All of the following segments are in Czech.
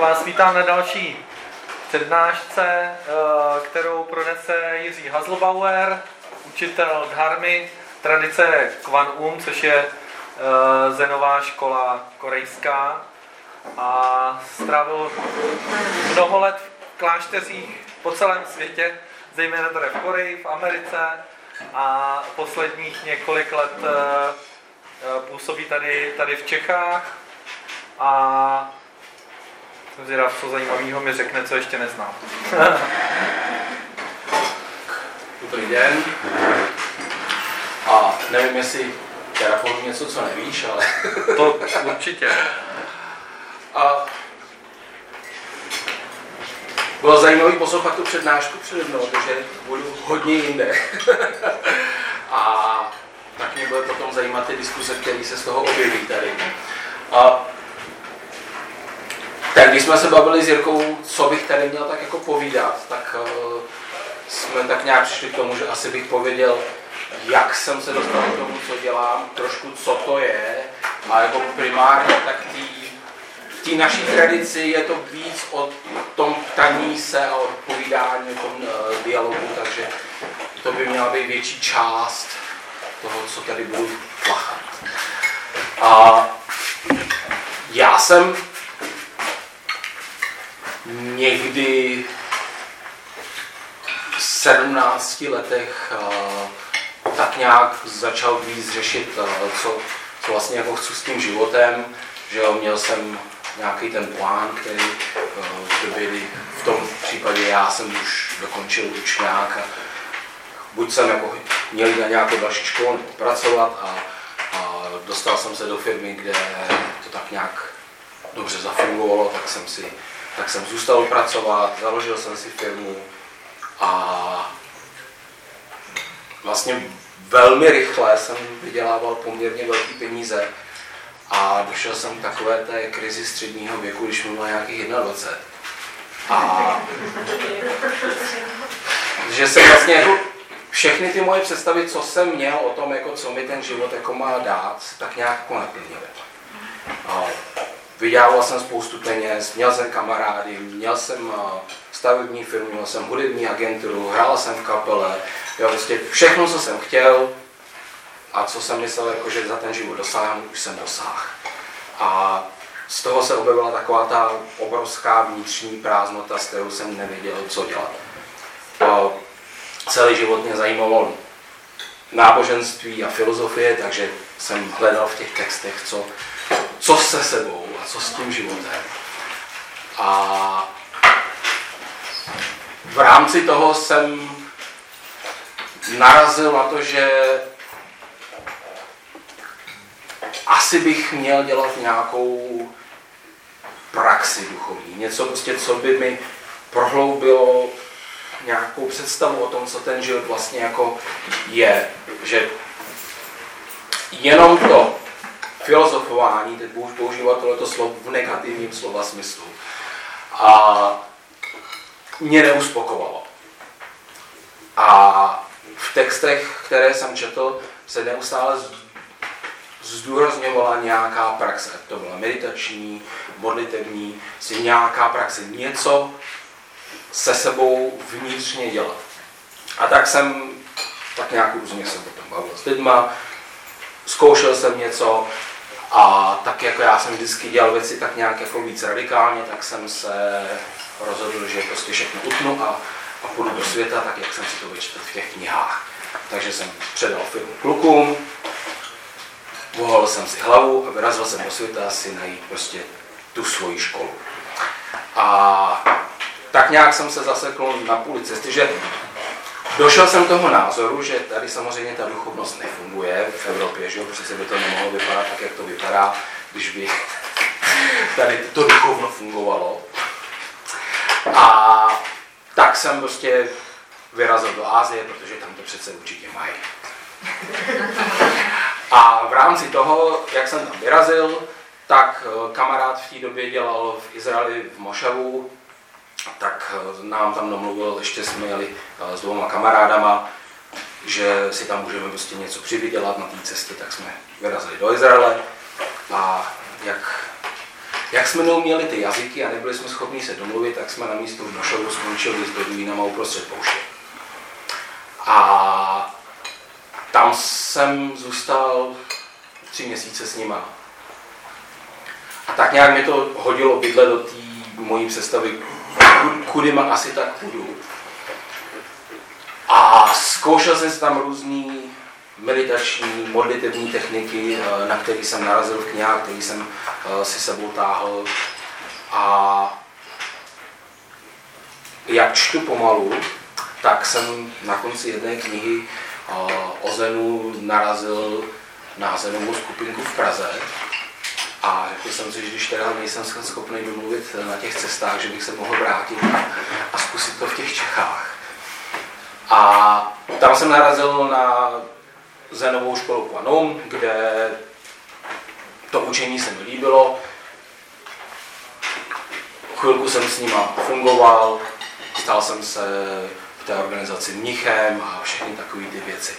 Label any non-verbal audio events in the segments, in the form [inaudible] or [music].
vás vítám na další přednášce, eh, kterou pronese Jiří Haslbauer, učitel dharmy, tradice Kwan Um, což je eh, zenová škola korejská. A strávil mnoho let v klášteřích po celém světě, zejména tady v Koreji, v Americe a posledních několik let eh, působí tady, tady v Čechách a jsem zvědav, co zajímavého mi řekne, co ještě neznám. [laughs] Dobrý den. A nevím, jestli povím něco, co nevíš, ale... [laughs] to určitě. A bylo zajímavé poslouchat tu přednášku přede mnou, protože budu hodně jinde. [laughs] a tak mě bude potom zajímat ty diskuse, které se z toho objeví tady. A tak když jsme se bavili s Jirkou, co bych tady měl tak jako povídat, tak uh, jsme tak nějak přišli k tomu, že asi bych pověděl, jak jsem se dostal k tomu, co dělám, trošku co to je, a jako primárně tak v té naší tradici je to víc o tom ptaní se a o povídání, o tom uh, dialogu, takže to by měla být větší část toho, co tady budu plachat. A já jsem někdy v 17 letech tak nějak začal víc řešit, co, co vlastně jako chci s tím životem, že jo, měl jsem nějaký ten plán, který v době, v tom případě já jsem už dokončil učňák a buď jsem jako měl na nějakou další školu nebo pracovat a, a dostal jsem se do firmy, kde to tak nějak dobře zafungovalo, tak jsem si tak jsem zůstal pracovat, založil jsem si firmu a vlastně velmi rychle jsem vydělával poměrně velké peníze a došel jsem k takové té krizi středního věku, když mi bylo nějakých 21. A že jsem vlastně jako všechny ty moje představy, co jsem měl o tom, jako co mi ten život jako má dát, tak nějak jako naplnily. Vydělával jsem spoustu peněz, měl jsem kamarády, měl jsem eh, stavební firmu, měl jsem hudební agenturu, hrál jsem v kapele, jo, vlastně všechno, co jsem chtěl a co jsem myslel, jako, že za ten život dosáhnu, už jsem dosáhl. A z toho se objevila taková ta obrovská vnitřní prázdnota, s kterou jsem nevěděl, co dělat. A celý život mě zajímalo náboženství a filozofie, takže jsem hledal v těch textech, co, co se sebou co s tím životem. A v rámci toho jsem narazil na to, že asi bych měl dělat nějakou praxi duchovní. Něco prostě, co by mi prohloubilo nějakou představu o tom, co ten život vlastně jako je. Že jenom to filozofování, teď budu používat tohleto slovo v negativním slova smyslu, a mě neuspokovalo. A v textech, které jsem četl, se neustále zdůrazňovala nějaká praxe. To byla meditační, modlitevní, si nějaká praxe, něco se sebou vnitřně dělat. A tak jsem tak nějak různě se potom bavil s lidma, zkoušel jsem něco, a tak jako já jsem vždycky dělal věci tak nějak jako víc radikálně, tak jsem se rozhodl, že prostě všechno utnu a, a půjdu do světa, tak jak jsem si to vyčetl v těch knihách. Takže jsem předal firmu klukům, uholil jsem si hlavu a vyrazil jsem do světa si najít prostě tu svoji školu. A tak nějak jsem se zasekl na půli cesty, že Došel jsem toho názoru, že tady samozřejmě ta duchovnost nefunguje v Evropě, že jo, přece by to nemohlo vypadat tak, jak to vypadá, když by [laughs] tady to duchovno fungovalo. A tak jsem prostě vyrazil do Ázie, protože tam to přece určitě mají. A v rámci toho, jak jsem tam vyrazil, tak eh, kamarád v té době dělal v Izraeli v Mošavu tak eh, nám tam domluvil, ještě jsme jeli s dvěma kamarádama, že si tam můžeme prostě něco přivydělat na té cestě, tak jsme vyrazili do Izraele a jak Jak jsme neuměli ty jazyky a nebyli jsme schopni se domluvit, tak jsme na místo v Nošovu skončili s beduínama uprostřed pouště. A tam jsem zůstal tři měsíce s nima. A tak nějak mi to hodilo bydle do té mojí představy, kudy má asi tak půjdu. A zkoušel jsem si tam různý meditační, modlitevní techniky, eh, na které jsem narazil v knihách, který jsem eh, si sebou táhl. A jak čtu pomalu, tak jsem na konci jedné knihy eh, o Zenu narazil na Zenovou skupinku v Praze. A řekl jsem si, že když teda nejsem schopný domluvit na těch cestách, že bych se mohl vrátit a zkusit to v těch Čechách. A tam jsem narazil na Zenovou školu Quanum, kde to učení se mi líbilo. Chvilku jsem s nima fungoval, stal jsem se v té organizaci mnichem a všechny takové ty věci.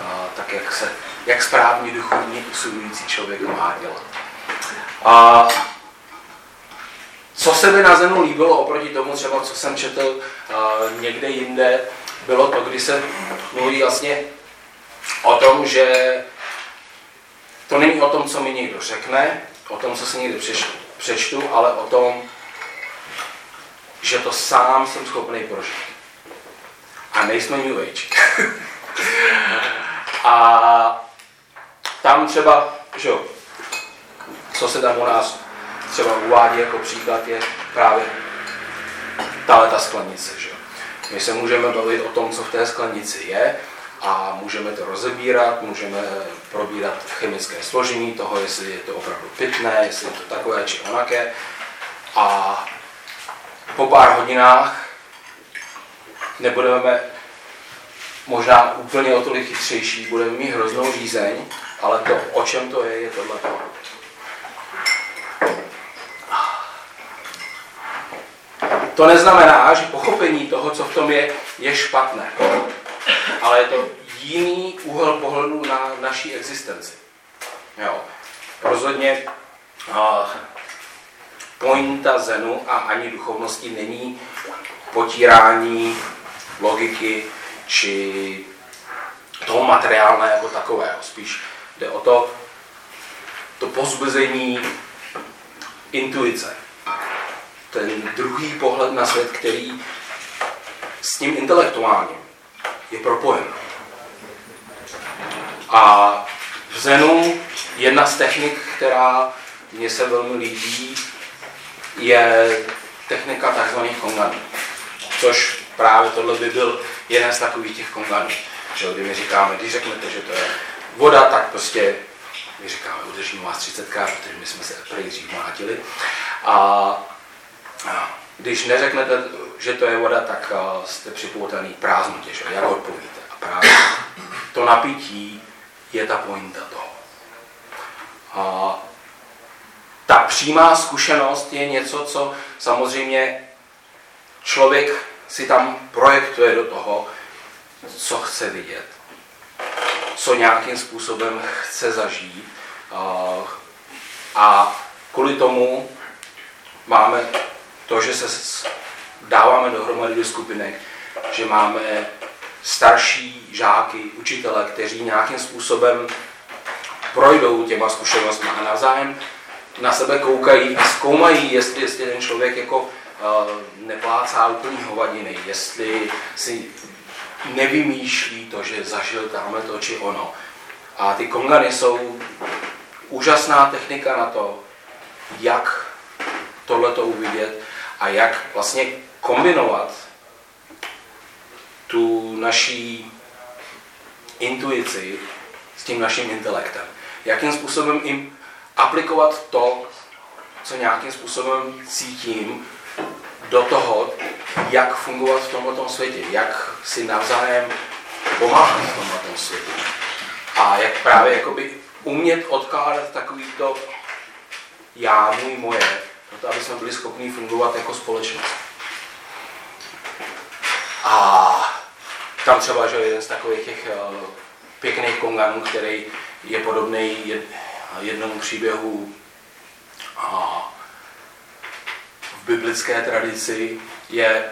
A, tak jak, se, jak správně duchovní usilující člověk má dělat. A co se mi na Zenu líbilo oproti tomu třeba, co jsem četl uh, někde jinde, bylo to, kdy se mluví vlastně o tom, že to není o tom, co mi někdo řekne, o tom, co si někdy přečtu, ale o tom, že to sám jsem schopný prožít. A nejsme New Age. [laughs] a tam třeba, že jo, co se tam u nás třeba uvádí jako příklad, je právě tahle ta sklenice. Že? My se můžeme bavit o tom, co v té sklenici je, a můžeme to rozebírat, můžeme probírat chemické složení toho, jestli je to opravdu pitné, jestli je to takové či onaké. A po pár hodinách nebudeme možná úplně o tolik chytřejší, budeme mít hroznou žízeň, ale to, o čem to je, je tohle. To neznamená, že pochopení toho, co v tom je, je špatné ale je to jiný úhel pohledu na naší existenci. Jo. Rozhodně uh, pointa Zenu a ani duchovnosti není potírání logiky či toho materiálného jako takového. Spíš jde o to, to pozbuzení intuice. Ten druhý pohled na svět, který s tím intelektuálním je propojen. A v Zenu jedna z technik, která mně se velmi líbí, je technika tzv. konganů. Což právě tohle by byl jeden z takových těch konganů. Že, kdy my říkáme, když řeknete, že to je voda, tak prostě my říkáme, udržím vás 30 krát, protože my jsme se prej dřív mlátili. A když neřeknete, že to je voda, tak uh, jste připoutaný prázdnotě, že? jak odpovíte. A právě to napítí je ta pointa toho. A ta přímá zkušenost je něco, co samozřejmě člověk si tam projektuje do toho, co chce vidět, co nějakým způsobem chce zažít. A kvůli tomu máme to, že se dáváme dohromady do skupinek, že máme starší žáky, učitele, kteří nějakým způsobem projdou těma zkušenostmi a navzájem na sebe koukají a zkoumají, jestli, jestli ten člověk jako uh, neplácá úplný hovadiny, jestli si nevymýšlí to, že zažil tamhle to či ono. A ty kongany jsou úžasná technika na to, jak tohleto uvidět a jak vlastně kombinovat tu naší intuici s tím naším intelektem. Jakým způsobem jim aplikovat to, co nějakým způsobem cítím, do toho, jak fungovat v tomto světě, jak si navzájem pomáhat v tomto světě. A jak právě jakoby umět odkládat takovýto já, můj, moje, proto aby jsme byli schopni fungovat jako společnost. A tam třeba, že jeden z takových těch uh, pěkných konganů, který je podobný jed, jednomu příběhu uh, biblické tradici je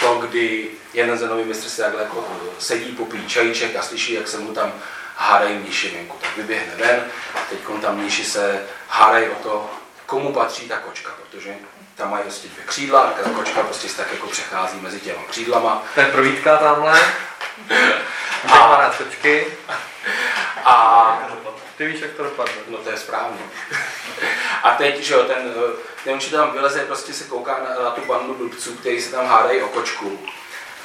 to, kdy jeden zenový mistr si takhle jako sedí, popí čajíček a slyší, jak se mu tam hádají mniši venku. Tak vyběhne ven, teď tam mniši se hádají o to, komu patří ta kočka, protože tam mají prostě dvě křídla, a ta kočka prostě tak jako přechází mezi těma křídlama. To je provítka tamhle. a, má rád kočky. A ty víš, jak to dopadne. No to je správně. A teď, že jo, ten, ten učitel tam vyleze, prostě se kouká na, na tu bandu blbců, kteří se tam hádají o kočku.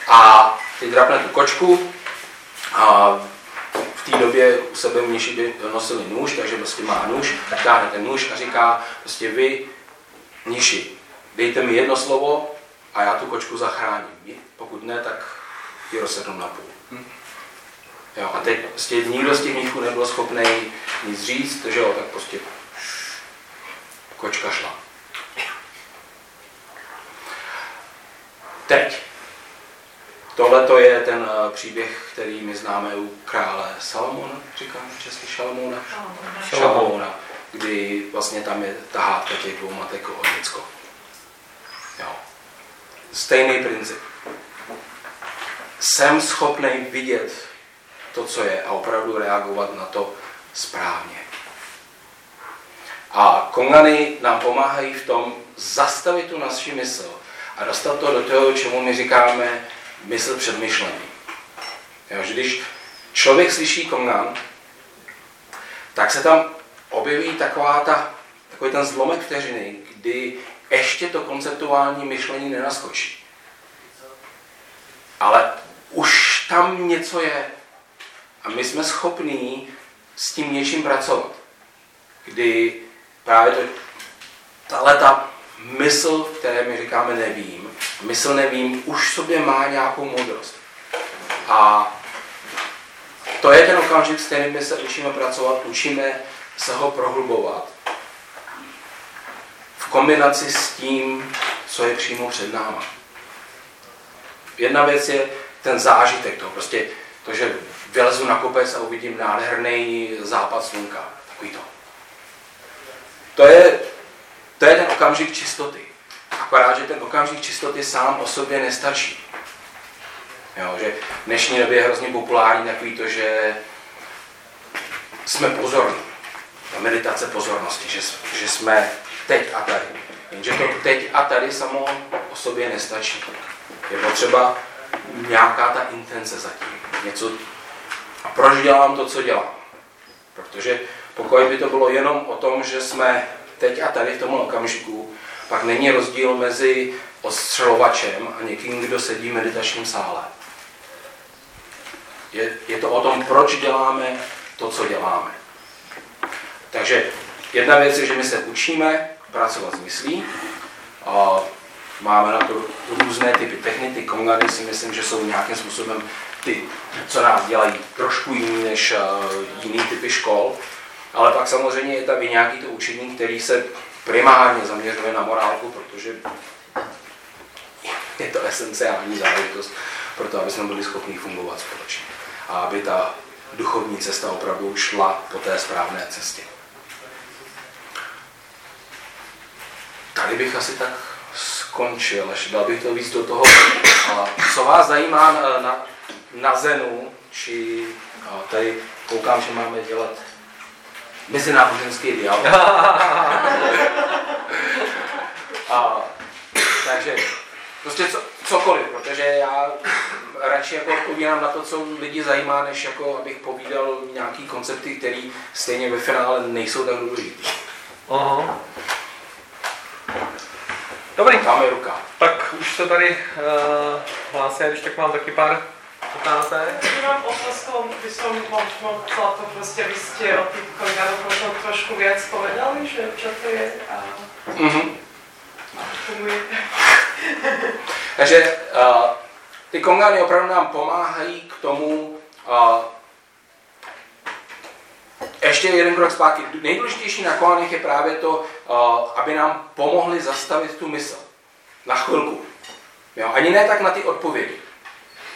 A teď drapne tu kočku a v té době u sebe mniši by nosili nůž, takže prostě má nůž, tak táhne ten nůž a říká, prostě vy, mniši, dejte mi jedno slovo a já tu kočku zachráním. Pokud ne, tak ji rozsednu na půl. Hm? Jo, a teď prostě nikdo z těch mnichů nebyl schopný nic říct, že jo, tak prostě kočka šla. Teď. Tohle to je ten uh, příběh, který my známe u krále Salomona, říkám český Šalomona. Šalomona, kdy vlastně tam je ta hádka těch dvou matek o Nicko. Jo. Stejný princip. Jsem schopný vidět to, co je a opravdu reagovat na to správně. A kongany nám pomáhají v tom zastavit tu naši mysl a dostat to do toho, čemu my říkáme mysl před myšlením. Jo, že když člověk slyší kongan, tak se tam objeví taková ta, takový ten zlomek vteřiny, kdy ještě to konceptuální myšlení nenaskočí. Ale už tam něco je. A my jsme schopní s tím něčím pracovat. Kdy právě to, tahle ta mysl, které my říkáme nevím, mysl nevím, už sobě má nějakou moudrost. A to je ten okamžik, s kterým my se učíme pracovat, učíme se ho prohlubovat. V kombinaci s tím, co je přímo před náma. Jedna věc je ten zážitek toho, prostě to, že vylezu na kopec a uvidím nádherný západ slunka. Takový to. To je, to je ten okamžik čistoty. Akorát, že ten okamžik čistoty sám o sobě nestačí. Jo, že v dnešní době je hrozně populární takový to, že jsme pozorní. Ta meditace pozornosti, že, že jsme teď a tady. Jenže to teď a tady samo o sobě nestačí. Je potřeba nějaká ta intence zatím. Něco, a proč dělám to, co dělám? Protože pokud by to bylo jenom o tom, že jsme teď a tady v tomhle okamžiku, pak není rozdíl mezi ostřelovačem a někým, kdo sedí v meditačním sále. Je, je to o tom, proč děláme to, co děláme. Takže jedna věc je, že my se učíme pracovat s myslí. A máme na to různé typy techniky. Kongany si myslím, že jsou nějakým způsobem ty, co nás dělají trošku jiný než uh, jiný typy škol. Ale pak samozřejmě je tam i nějaký to učení, který se primárně zaměřuje na morálku, protože je to esenciální záležitost pro to, aby jsme byli schopni fungovat společně. A aby ta duchovní cesta opravdu šla po té správné cestě. Tady bych asi tak skončil, až dal bych to víc do toho. Co vás zajímá na, na, na Zenu, či tady koukám, že máme dělat mezináboženský dialog. [laughs] a, takže prostě co, cokoliv, protože já radši jako odpovídám na to, co lidi zajímá, než jako abych povídal nějaký koncepty, které stejně ve finále nejsou tak důležité. Aha. Dobrý. Máme ruka. Tak už se tady uh, hlásí, když tak mám taky pár otázek. Mám otázku, by som možno chcela to prostě, vy ste o tých kolegánov možno trošku viac povedali, že čo to je a mm-hmm. funguje. [laughs] Takže uh, ty kongány opravdu nám pomáhají k tomu, uh, ještě jeden krok zpátky. Nejdůležitější na kolánech je právě to, uh, aby nám pomohli zastavit tu mysl. Na chvilku. Jo? Ani ne tak na ty odpovědi.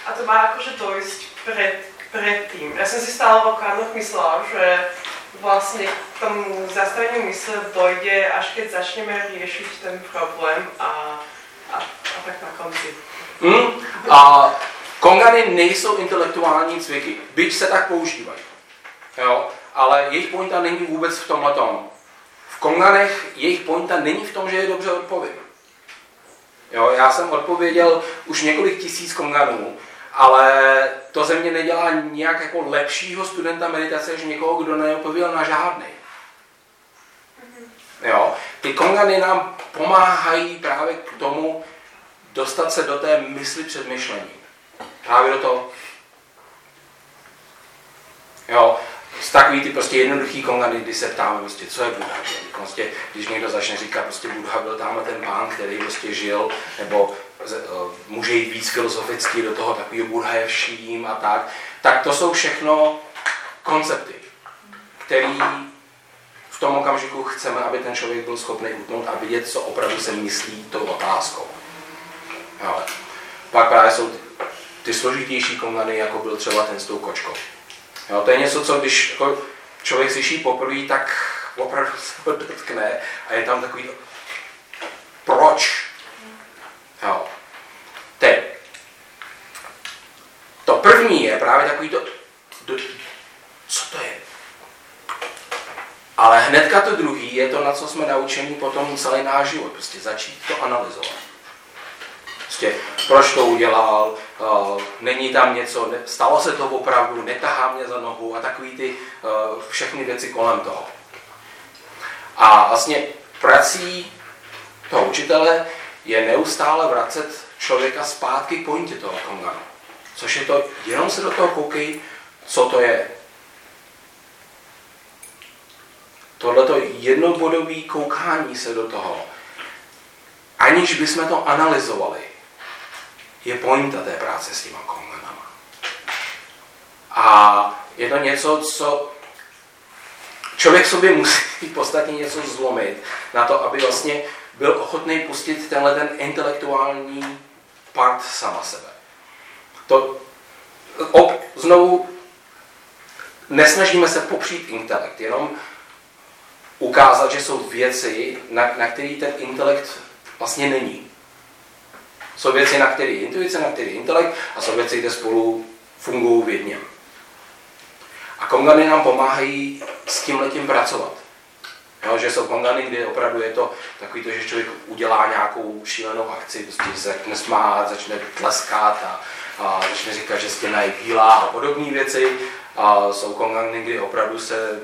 A to má jakože dojsť před, před tím. Já jsem si stále v okamžik myslela, že vlastne k tomu zastaveniu mysle dojde, až keď začneme riešiť ten problém a, a, a tak na konci. Hmm? A kongany nejsou intelektuální cviky, byť se tak používají. Jo? Ale jejich pointa není vůbec v tomhle tom. V konganech jejich pointa není v tom, že je dobře odpovím. Jo, já jsem odpověděl už několik tisíc konganů, ale to ze mě nedělá nějak jako lepšího studenta meditace, než někoho, kdo neodpověděl na žádný. Jo, ty kongany nám pomáhají právě k tomu dostat se do té mysli před myšlením. Právě do toho. Jo, z takový ty prostě jednoduchý kongany, kdy se ptáme, prostě, co je Buddha. Prostě, když někdo začne říkat, prostě Buddha byl tam ten pán, který prostě žil, nebo může jít víc filozoficky do toho takového Buddha je vším a tak, tak to jsou všechno koncepty, který v tom okamžiku chceme, aby ten člověk byl schopný utnout a vidět, co opravdu se myslí tou otázkou. Jo. Pak právě jsou ty, složitější kongany, jako byl třeba ten s tou kočkou. Jo, to je něco, co když jako člověk slyší poprvé, tak opravdu se dotkne a je tam takový proč? Jo. Teď. To první je právě takový to, co to je? Ale hnedka to druhý je to, na co jsme naučení potom celý náš život. Prostě začít to analyzovat. Prostě proč to udělal, uh, není tam něco, ne, stalo se to opravdu, netahá mě za nohu a takový ty uh, všechny věci kolem toho. A vlastně prací toho učitele je neustále vracet člověka zpátky k pointě toho konganu. Což je to, jenom se do toho koukej, co to je. Tohleto jednobodové koukání se do toho, aniž bychom to analyzovali, je pointa té práce s těma konganama. A je to něco, co člověk sobě musí v podstatě něco zlomit na to, aby vlastně byl ochotný pustit tenhle ten intelektuální part sama sebe. To op, znovu nesnažíme se popřít intelekt, jenom ukázat, že jsou věci, na, na které ten intelekt vlastně není. Jsou věci, na které je intuice, na které je intelekt a jsou věci, kde spolu fungují v jedněm. A kongany nám pomáhají s tím letím pracovat. Jo, že jsou kongany, kde opravdu je to takový to, že člověk udělá nějakou šílenou akci, prostě začne smát, začne tleskat a, a začne říkat, že stěna je bílá a podobné věci. A jsou kongany, kdy opravdu se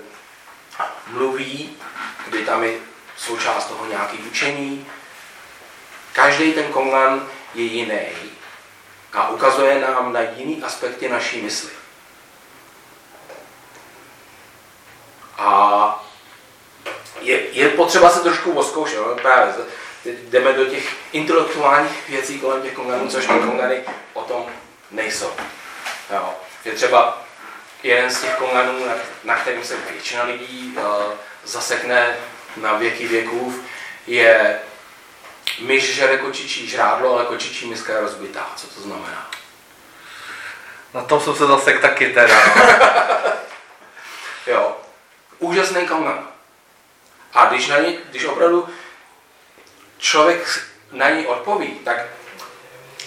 mluví, kdy tam je součást toho nějaký učení. Každý ten kongan je jiný a ukazuje nám na jiný aspekty naší mysli. A je, je potřeba se trošku oskoušet. No? Právě teď jdeme do těch intelektuálních věcí kolem těch konganů, což ty kongany o tom nejsou. Jo. Je třeba jeden z těch konganů, na, na kterým se většina lidí uh, zasekne na věky věků, je myš žere kočičí žrádlo, ale kočičí miska je rozbitá. Co to znamená? Na tom jsem se zase taky teda. [laughs] jo. Úžasný kamen. A když, na ní, když opravdu člověk na ní odpoví, tak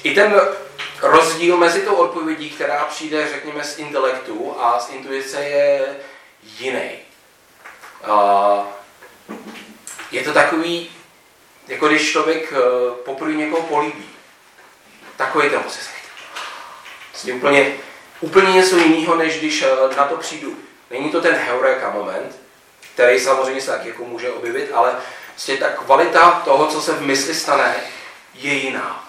i ten rozdíl mezi tou odpovědí, která přijde, řekněme, z intelektu a z intuice, je jiný. Je to takový jako když člověk uh, poprvé někoho políbí. Takový ten pocit. Vlastně úplně, úplně něco jiného, než když uh, na to přijdu. Není to ten heureka moment, který samozřejmě se tak jako může objevit, ale vlastně ta kvalita toho, co se v mysli stane, je jiná.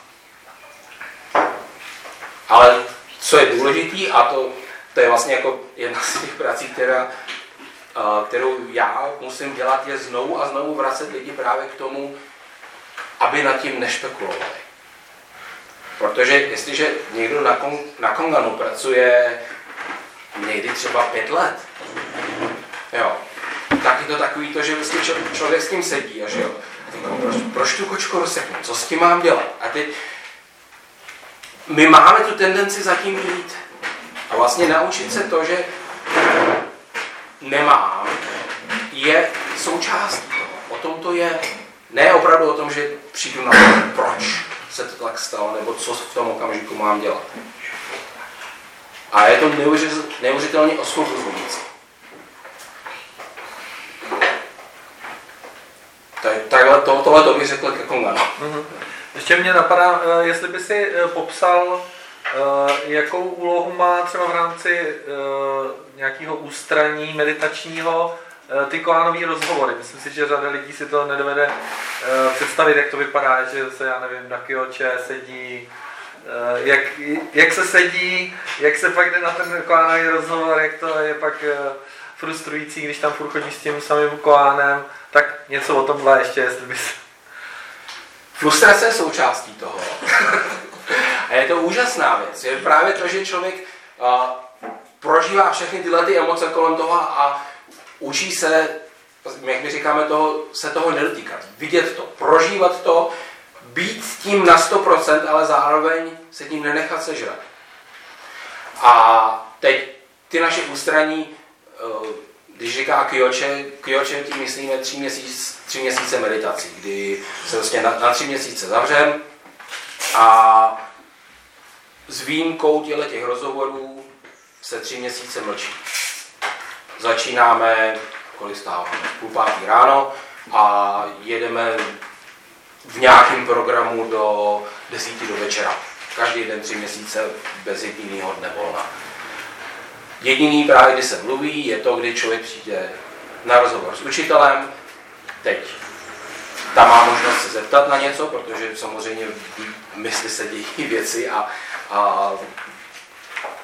Ale co je důležitý, a to, to je vlastně jako jedna z těch prací, která, kterou já musím dělat, je znovu a znovu vracet lidi právě k tomu, aby nad tím nešpekulovali. Protože jestliže někdo na, kon, na Konganu pracuje někdy třeba pět let, jo, tak je to takový to, že vlastně člověk s tím sedí a že jo, proč, proč tu kočku rozseknu, co s tím mám dělat? A teď my máme tu tendenci zatím jít a vlastně naučit se to, že nemám, je součástí toho. O tom to je. Ne opravdu o tom, že přijdu na to, proč se to tak stalo, nebo co v tom okamžiku mám dělat. A je to neuvěřitelně osvobozující. Takhle to, tohle to bych řekl ke Konganu. Mm-hmm. Ještě mě napadá, eh, jestli by si eh, popsal, eh, jakou úlohu má třeba v rámci nějakého ústraní meditačního ty koánové rozhovory. Myslím si, že řada lidí si to nedovede představit, jak to vypadá, že se, já nevím, na kioče sedí, jak, jak se sedí, jak se pak jde na ten koánový rozhovor, jak to je pak frustrující, když tam furt chodí s tím samým koánem, tak něco o tomhle ještě, jestli bys... Frustrace je součástí toho. a je to úžasná věc. Je právě to, že člověk uh, prožívá všechny tyhle ty emoce kolem toho a učí se, jak my říkáme, toho, se toho nedotýkat. Vidět to, prožívat to, být tím na 100%, ale zároveň se tím nenechat sežrat. A teď ty naše ústraní když říká Kyoče, Kyoče tím myslíme tři, měsíc, tři měsíce meditací, kdy se vlastně na, na tři měsíce zavřem a s výjimkou těle těch rozhovorů se tři měsíce mlčí. Začínáme, kolik stáváme, půl pátý ráno a jedeme v nějakém programu do desíti do večera. Každý den tři měsíce bez jediného dne volna. Jediný právě, kdy se mluví, je to, kdy člověk přijde na rozhovor s učitelem. Teď tam má možnost se zeptat na něco, protože samozřejmě v mysli se dějí [laughs] věci a, a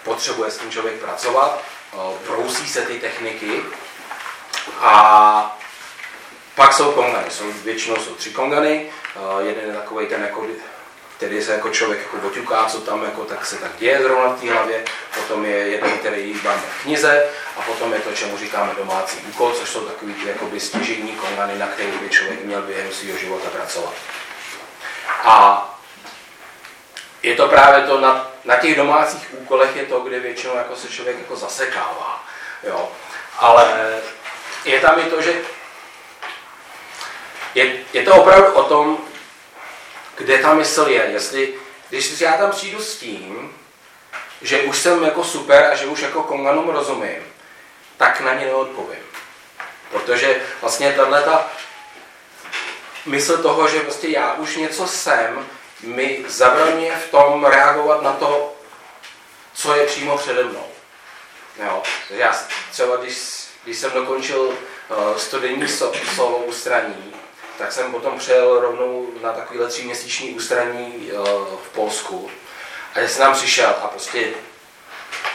potřebuje s tím člověk pracovat. Prousí se ty techniky a pak jsou kongany. Jsou, většinou jsou tři kongany. Jeden je takový ten jako který se jako člověk jako oťuká, co tam jako tak se tak děje zrovna v té hlavě, potom je jeden, který máme v knize a potom je to, čemu říkáme domácí úkol, což jsou takový ty jakoby stěžení kongany, na který by člověk měl během svého života pracovat. A je to právě to, na, na těch domácích úkolech je to, kde většinou jako se člověk jako zasekává. Jo. Ale je tam i to, že je, je to opravdu o tom, kde ta mysl je. Jestli, když já tam přijdu s tím, že už jsem jako super a že už jako konganům rozumím, tak na ně neodpovím. Protože vlastně tahle ta mysl toho, že prostě já už něco jsem, mi zabraňuje v tom reagovat na to, co je přímo přede mnou. Jo. Já třeba, když, když jsem dokončil uh, studenní so, solo ústraní, tak jsem potom přijel rovnou na takovýhle tříměsíční ústraní eh, v Polsku. A jsem tam přišel a prostě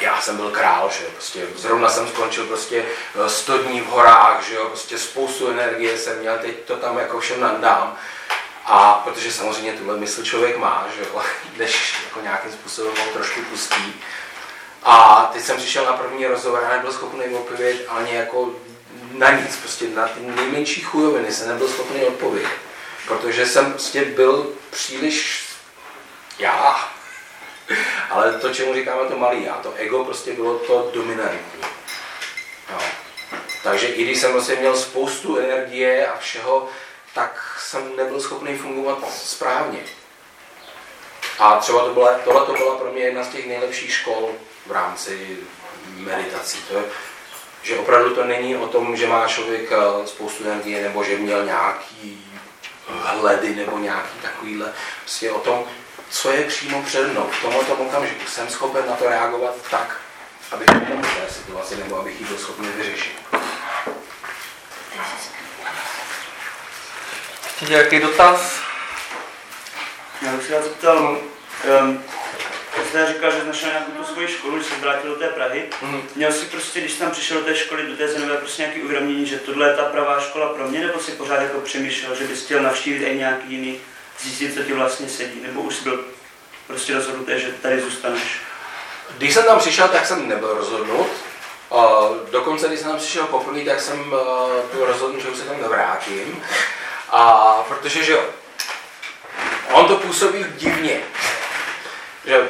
já jsem byl král, že prostě zrovna jsem skončil prostě 100 eh, dní v horách, že jo, prostě spoustu energie jsem měl, teď to tam jako všem nadám. A protože samozřejmě tuhle mysl člověk má, že jo, [laughs] než jako nějakým způsobem ho trošku pustí. A teď jsem přišel na první rozhovor a nebyl schopný odpovědět ani jako na nic, prostě na ty nejmenší chujoviny se nebyl schopný odpovědět. Protože jsem prostě byl příliš já. [laughs] Ale to, čemu říkáme to malý já, to ego prostě bylo to dominantní. No. Takže i když jsem prostě měl spoustu energie a všeho, tak jsem nebyl schopný fungovat správně. A třeba to byla, tohle to byla pro mě jedna z těch nejlepších škol v rámci meditací. To je, že opravdu to není o tom, že má člověk eh, spoustu energie nebo že měl nějaký hledy nebo nějaký takovýhle. Prostě o tom, co je přímo před mnou. V tomto okamžiku jsem schopen na to reagovat tak, abych pomohl té situaci nebo abych ji byl schopný vyřešit. Nějaký dotaz? Já bych se rád zeptal, um, jste říkal, že našel nějakou tu svoji školu, že se vrátil do té Prahy. Mm. Měl si prostě, když tam přišel do té školy, do té zenové, prostě nějaký uvědomění, že tohle je ta pravá škola pro mě, nebo si pořád jako přemýšlel, že bys chtěl navštívit i nějaký jiný, zjistit, co ti vlastně sedí, nebo už jsi byl prostě rozhodnutý, že tady zůstaneš? Když jsem tam přišel, tak jsem nebyl rozhodnut. Uh, dokonce, když jsem tam přišel poprvé, tak jsem uh, byl rozhodnut, že už se tam nevrátím. A protože, že jo, on to působí divně že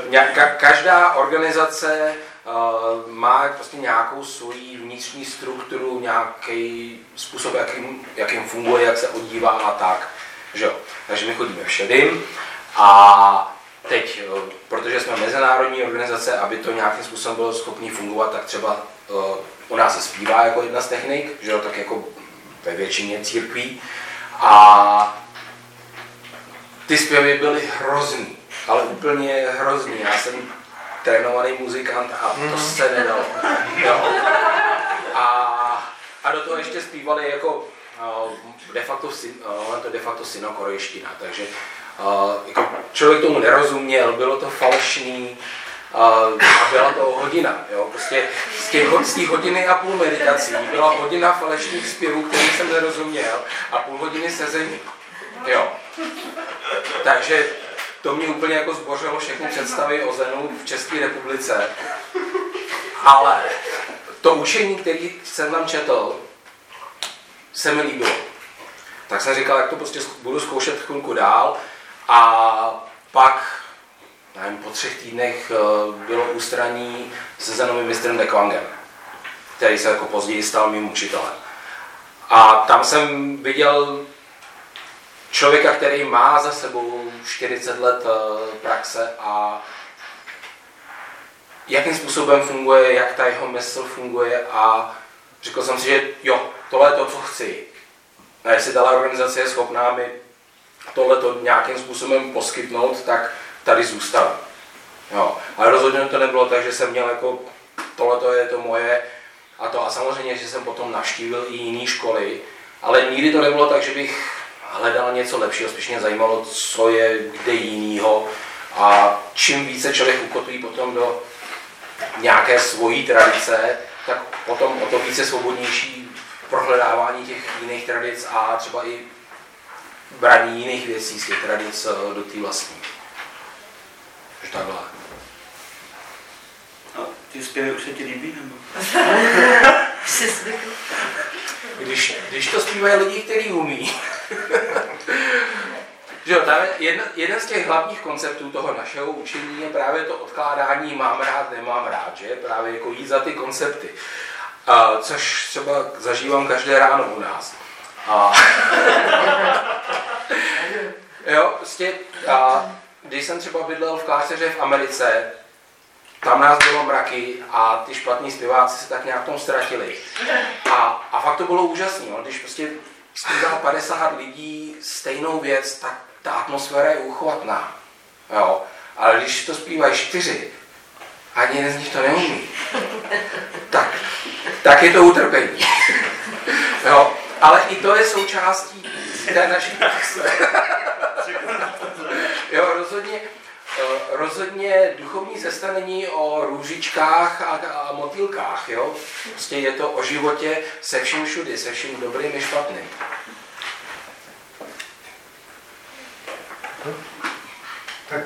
každá organizace uh, má prostě nějakou svoji vnitřní strukturu, nějaký způsob, jakým, jakým funguje, jak se odívá a tak. Že? Takže my chodíme v šedým a teď, protože jsme mezinárodní organizace, aby to nějakým způsobem bylo schopné fungovat, tak třeba uh, u nás se zpívá jako jedna z technik, že tak jako ve většině církví. A ty zpěvy byly hrozný, ale úplně hrozný. Já jsem trénovaný muzikant a to mhm. se nedalo. Jo. A, a do toho ještě zpívali jako de facto, to de facto synokorejština, takže jako člověk tomu nerozuměl, bylo to falešný, a byla to hodina, jo, prostě z těch, z těch hodiny a půl meditací byla hodina falešných zpěvů, který jsem nerozuměl a půl hodiny sezení, jo. Takže to mě úplně jako zbořilo všechny představy o Zenu v České republice, ale to učení, který jsem tam četl, se mi líbilo. Tak jsem říkal, jak to prostě budu zkoušet chvilku dál a pak nevím, po třech týdnech eh, bylo ústraní se Zenovým mistrem Dekwangem, který se jako později stal mým učitelem. A tam jsem viděl člověka, který má za sebou 40 let eh, praxe a jakým způsobem funguje, jak ta jeho mysl funguje a řekl jsem si, že jo, tohle je to, co chci. A jestli ta organizace je schopná mi tohle nějakým způsobem poskytnout, tak tady zůstanu. Jo. Ale rozhodně to nebylo tak, že jsem měl jako tohle je to moje a to a samozřejmě, že jsem potom navštívil i jiné školy, ale nikdy to nebylo tak, že bych hledal něco lepšího, spíš mě zajímalo, co je kde jinýho a čím více člověk ukotví potom do nějaké svojí tradice, tak potom o to více svobodnější prohledávání těch jiných tradic a třeba i braní jiných věcí z těch tradic eh, do té vlastní. Takže takhle. A ty zpěvy už se ti líbí, nebo? [laughs] když, když to zpívají lidi, kteří umí. Že [laughs] jo, tam jedna, jeden z těch hlavních konceptů toho našeho učení je právě to odkládání mám rád, nemám rád, že? Právě jako jít za ty koncepty. A, což třeba zažívám každé ráno u nás. A, [laughs] jo, prostě, a, když jsem třeba bydlel v klášteře v Americe, tam nás bylo mraky a ty špatní zpěváci se tak nějak tom ztratili. A, a fakt to bylo úžasné, no, když prostě zpíval 50 lidí stejnou věc, tak ta atmosféra je uchvatná. Jo. Ale když to zpívají čtyři, ani jeden z nich to neumí, tak, tak je to utrpení. jo. Ale i to je součástí té naší praxe. [laughs] jo, rozhodně, rozhodně duchovní cesta není o růžičkách a, a motýlkách. Jo? Prostě je to o životě se vším všudy, se vším dobrým i špatným. Tak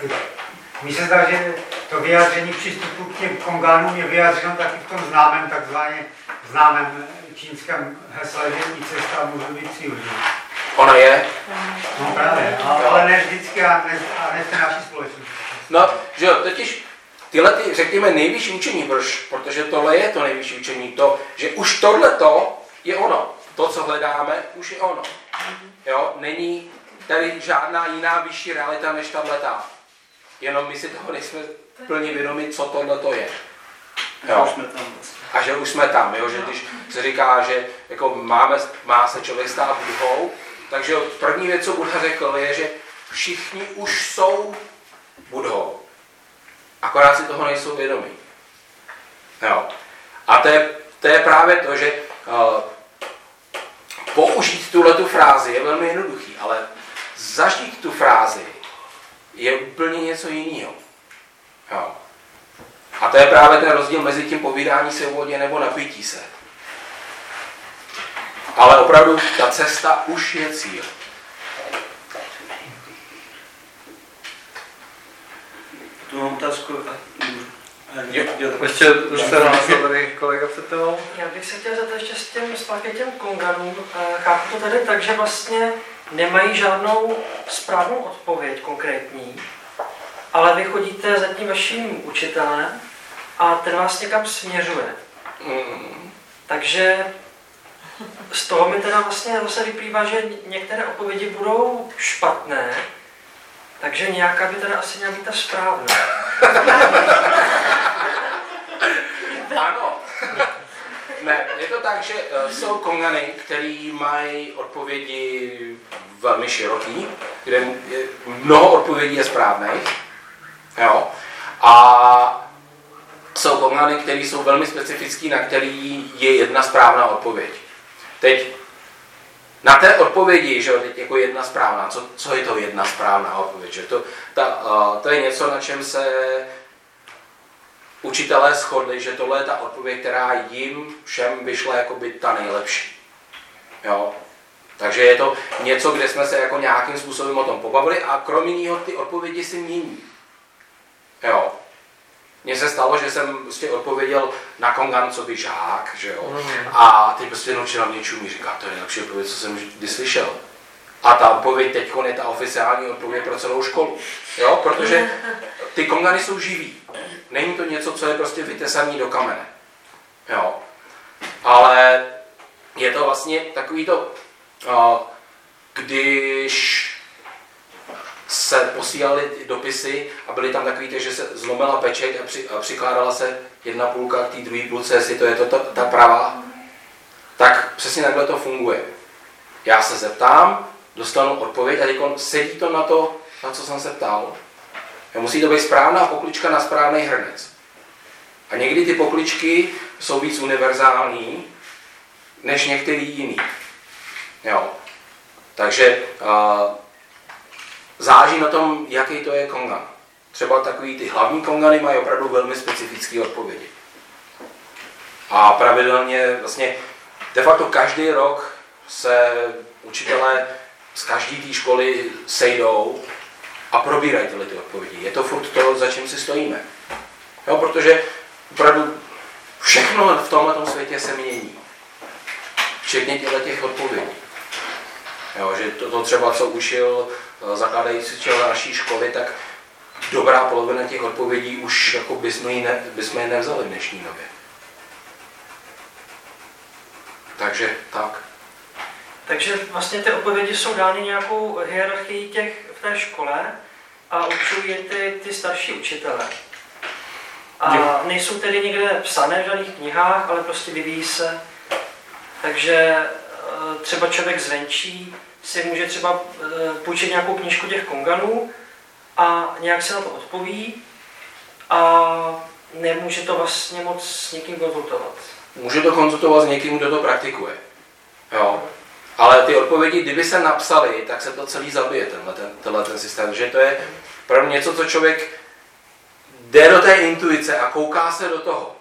mi se zdá, že to vyjádření přístupu k těm kongánům je vyjádřeno taky v tom známém, takzvaně známém čínském hesle, že i cesta může být cíl. Ona je? No právě, ale ne vždycky a ne, a ne v naší společnosti. No, že jo, totiž tyhle, ty, řekněme, nejvyšší učení, proč? protože tohle je to nejvyšší učení, to, že už tohle to je ono. To, co hledáme, už je ono. Jo, není tady žádná jiná vyšší realita než tahle. Jenom my si toho nejsme plně vědomi, co tohle to je. Jo. A že už jsme tam, jo? že když se říká, že jako máme, má se člověk stát budhou, takže první věc, co Buddha řekl, je, že všichni už jsou budhou. Akorát si toho nejsou vědomí. Jo. A to je, to je právě to, že uh, použít tuhle tu frázi je velmi jednoduchý, ale zažít tu frázi je úplně něco jiného. Jo. A to je právě ten rozdíl mezi tím povídání se o vodě nebo napití se. Ale opravdu ta cesta už je cíl. Tu mám otázku. Ještě se hlásil tady kolega před tebou. Já bych se chtěl zeptat ještě s těm, zpátky těm konganům. Chápu to tady tak, že vlastně nemají žádnou správnou odpověď konkrétní, ale vy chodíte za tím vaším učitelem a ten vás někam směřuje. Mm. Takže z toho mi teda vlastně zase vyplývá, že některé odpovědi budou špatné, takže nějaká by teda asi měla být ta správná. [laughs] Ano. Ne, je to tak, že uh, jsou kongany, který mají odpovědi velmi široký, kde mnoho odpovědí je správných. Jo. A jsou kongany, které jsou velmi specifický, na který je jedna správná odpověď. Teď na té odpovědi, že jo, teď jako jedna správná, co, co je to jedna správná odpověď, že to, ta, uh, to je něco, na čem se učitelé shodli, že tohle je ta odpověď, která jim všem vyšla jako by ta nejlepší. Jo. Takže je to něco, kde jsme se jako nějakým způsobem o tom pobavili a kromě něho ty odpovědi si mění. Jo. Mně se stalo, že jsem prostě odpověděl na Kongan, co by žák, že jo. Mm. A ty prostě noči na mě čumí, říká, to je nejlepší odpověď, co jsem kdy slyšel. A ta odpověď teď je ta oficiální odpověď pro celou školu. Jo, protože ty kongany jsou živí. Není to něco, co je prostě vytesaný do kamene. Jo. Ale je to vlastně takový to, když se posílaly dopisy a byly tam takový, že se zlomila pečeť a, při, a přikládala se jedna půlka k té druhé půlce, jestli to je to, ta, ta pravá, tak přesně takhle to funguje. Já se zeptám, dostanu odpověď a teď sedí to na to, na co jsem se ptal. Musí to být správná poklička na správný hrnec. A někdy ty pokličky jsou víc univerzální než některý jiný. Jo. Takže uh, záží na tom, jaký to je kongan. Třeba takový ty hlavní kongany mají opravdu velmi specifické odpovědi. A pravidelně vlastně de facto každý rok se učitelé z každé té školy sejdou a probírají tyhle ty odpovědi. Je to furt to, za čím si stojíme. Jo, protože opravdu všechno v tomhle světě se mění. Včetně těchto těch odpovědí. Jo, že to, to třeba, co učil eh, zakládající čel naší školy, tak dobrá polovina těch odpovědí už jako bychom, ji ne, bychom je nevzali v dnešní době. Takže tak. Takže vlastně ty odpovědi jsou dány nějakou hierarchii těch v té škole a učují ty, ty starší učitele. A nejsou tedy někde psané v žádných knihách, ale prostě vyvíjí se. Takže eh, třeba člověk zvenčí si může třeba eh, půjčit nějakou knížku těch konganů a nějak se na to odpoví a nemůže to vlastně moc s někým konzultovat. Může to konzultovat s někým, kdo to praktikuje. Jo. Ale ty odpovědi, kdyby se napsaly, tak se to celý zabije, tenhle ten, tenhle ten systém. Že to je pro něco, co člověk jde do té intuice a kouká se do toho.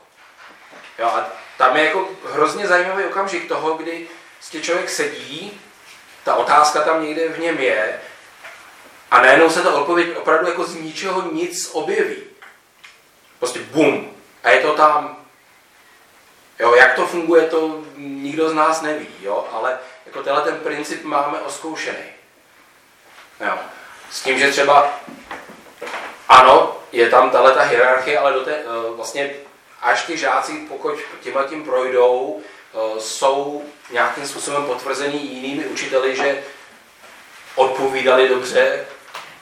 Jo, a tam je jako hrozně zajímavý okamžik toho, kdy prostě člověk sedí, ta otázka tam někde v něm je a najednou se ta odpověď opravdu jako z ničeho nic objeví. Prostě bum. A je to tam. Jo, jak to funguje, to nikdo z nás neví, jo, ale jako tenhle ten princip máme oskoušený. Jo. S tím, že třeba ano, je tam tahle ta hierarchie, ale do té, eh, vlastně až ty žáci, pokud těma tím projdou, eh, jsou nějakým způsobem potvrzený jinými učiteli, že odpovídali dobře,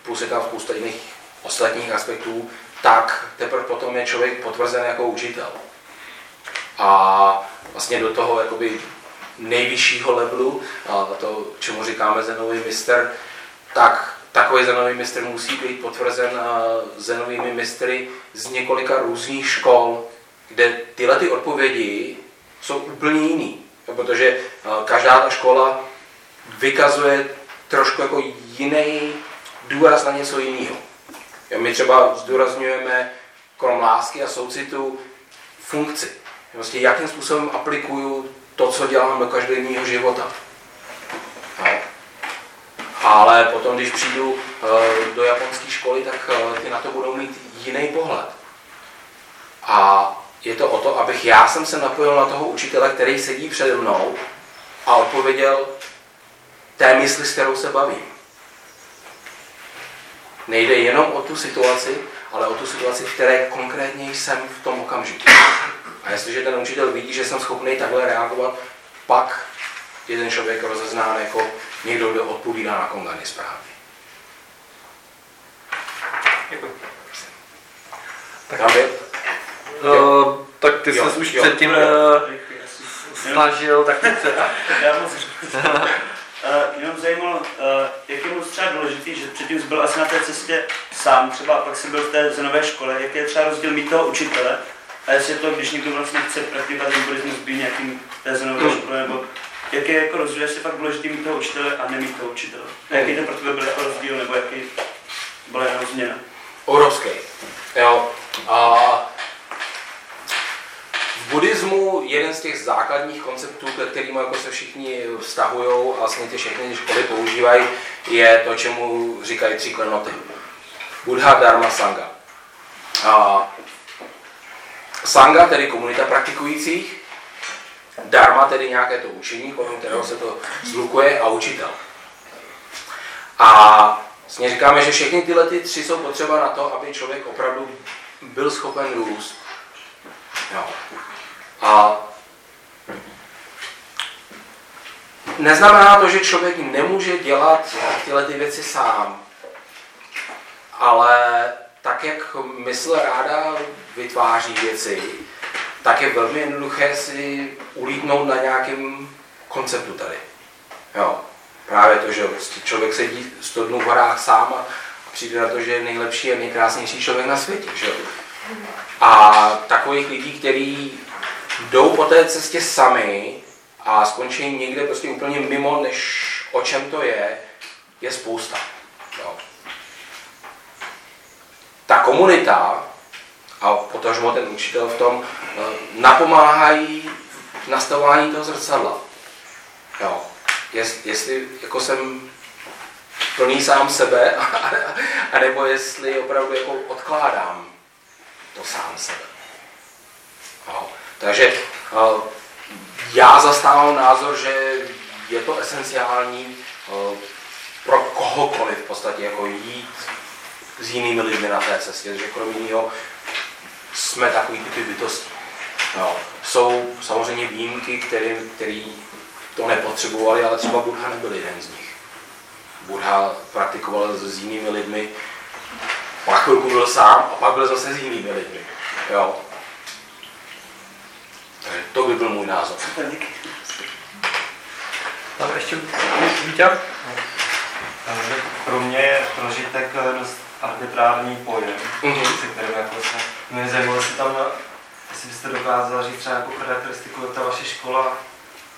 plus je tam spousta jiných ostatních aspektů, tak teprve potom je člověk potvrzen jako učitel. A vlastně do toho jakoby nejvyššího levelu, to, čemu říkáme zenový mistr, tak takový zenový mistr musí být potvrzen zenovými mistry z několika různých škol, kde tyhle ty odpovědi jsou úplně jiný. Protože každá ta škola vykazuje trošku jako jiný důraz na něco jiného. My třeba zdůrazňujeme krom lásky a soucitu funkci. Vlastně jakým způsobem aplikuju to, co dělám do každodenního života. Ale potom, když přijdu eh, do japonské školy, tak eh, ty na to budou mít jiný pohled. A je to o to, abych já jsem se napojil na toho učitele, který sedí přede mnou a odpověděl té mysli, s kterou se bavím. nejde jenom o tu situaci, ale o tu situaci, v které konkrétně jsem v tom okamžiku. A jestliže ten učitel vidí, že jsem schopný takhle reagovat, pak je ten člověk rozeznán jako někdo, kdo odpovídá na kongany správně. Děkuji. Tak, Tam je, Uh, tak ty jsi už jo. předtím uh, snažil, tak teď se... [laughs] Já moc uh, jenom zajímalo, uh, jak je moc třeba důležitý, že předtím jsi byl asi na té cestě sám třeba a pak jsi byl v té zenové škole, jaký je třeba rozdíl mít toho učitele a jestli je to, když někdo vlastně chce praktikovat ten buddhismus být nějakým zenové Hmm. škole, nebo jaký je jako rozdíl, jestli je fakt důležitý mít toho učitele a nemít toho učitele. A jaký to pro tebe byl jako rozdíl, nebo jaký byla jenom změna? obrovský. Jo. A v buddhismu jeden z těch základních konceptů, ke kterým jako se všichni vztahují a vlastně ty všechny školy používají, je to, čemu říkají tři klenoty. Buddha, Dharma, Sangha. A Sangha, tedy komunita praktikujících, Dharma, tedy nějaké to učení, kolem kterého se to zlukuje, a učitel. A vlastně říkáme, že všechny tyhle ty tři jsou potřeba na to, aby člověk opravdu byl schopen růst. Jo. A neznamená to, že člověk nemůže dělat tyhle ty věci sám. Ale tak, jak mysl ráda vytváří věci, tak je velmi jednoduché si ulítnout na nějakém konceptu tady. Jo. Právě to, že prostě člověk sedí 100 dnů v horách sám a přijde na to, že je nejlepší a nejkrásnější člověk na světě. Že? A takových lidí, kteří jdou po té cestě sami a skončí někde prostě úplně mimo, než o čem to je, je spousta. Jo. Ta komunita a potažmo ten učitel v tom eh, napomáhají v nastavování toho zrcadla. Jo. Jest, jestli jako jsem plný sám sebe, [laughs] a nebo jestli opravdu jako odkládám to sám sebe. Jo. Takže eh, já zastávám názor, že je to esenciální eh, pro kohokoliv v podstatě jako jít s jinými lidmi na té cestě, že kromě jiného jsme takový typy bytostí. Jo. Jsou samozřejmě výjimky, který, který to nepotřebovali, ale třeba Buddha nebyl jeden z nich. Buddha praktikoval s jinými lidmi, pak chvilku byl sám a pak byl zase s jinými lidmi. Jo. Takže to by byl můj názor. Tam ještě Vítě? Takže pro mě je prožitek dost arbitrární pojem, Mhm. se kterým jako se mě zajímalo, jestli tam, jestli byste dokázal říct třeba jako charakteristiku, ta vaše škola,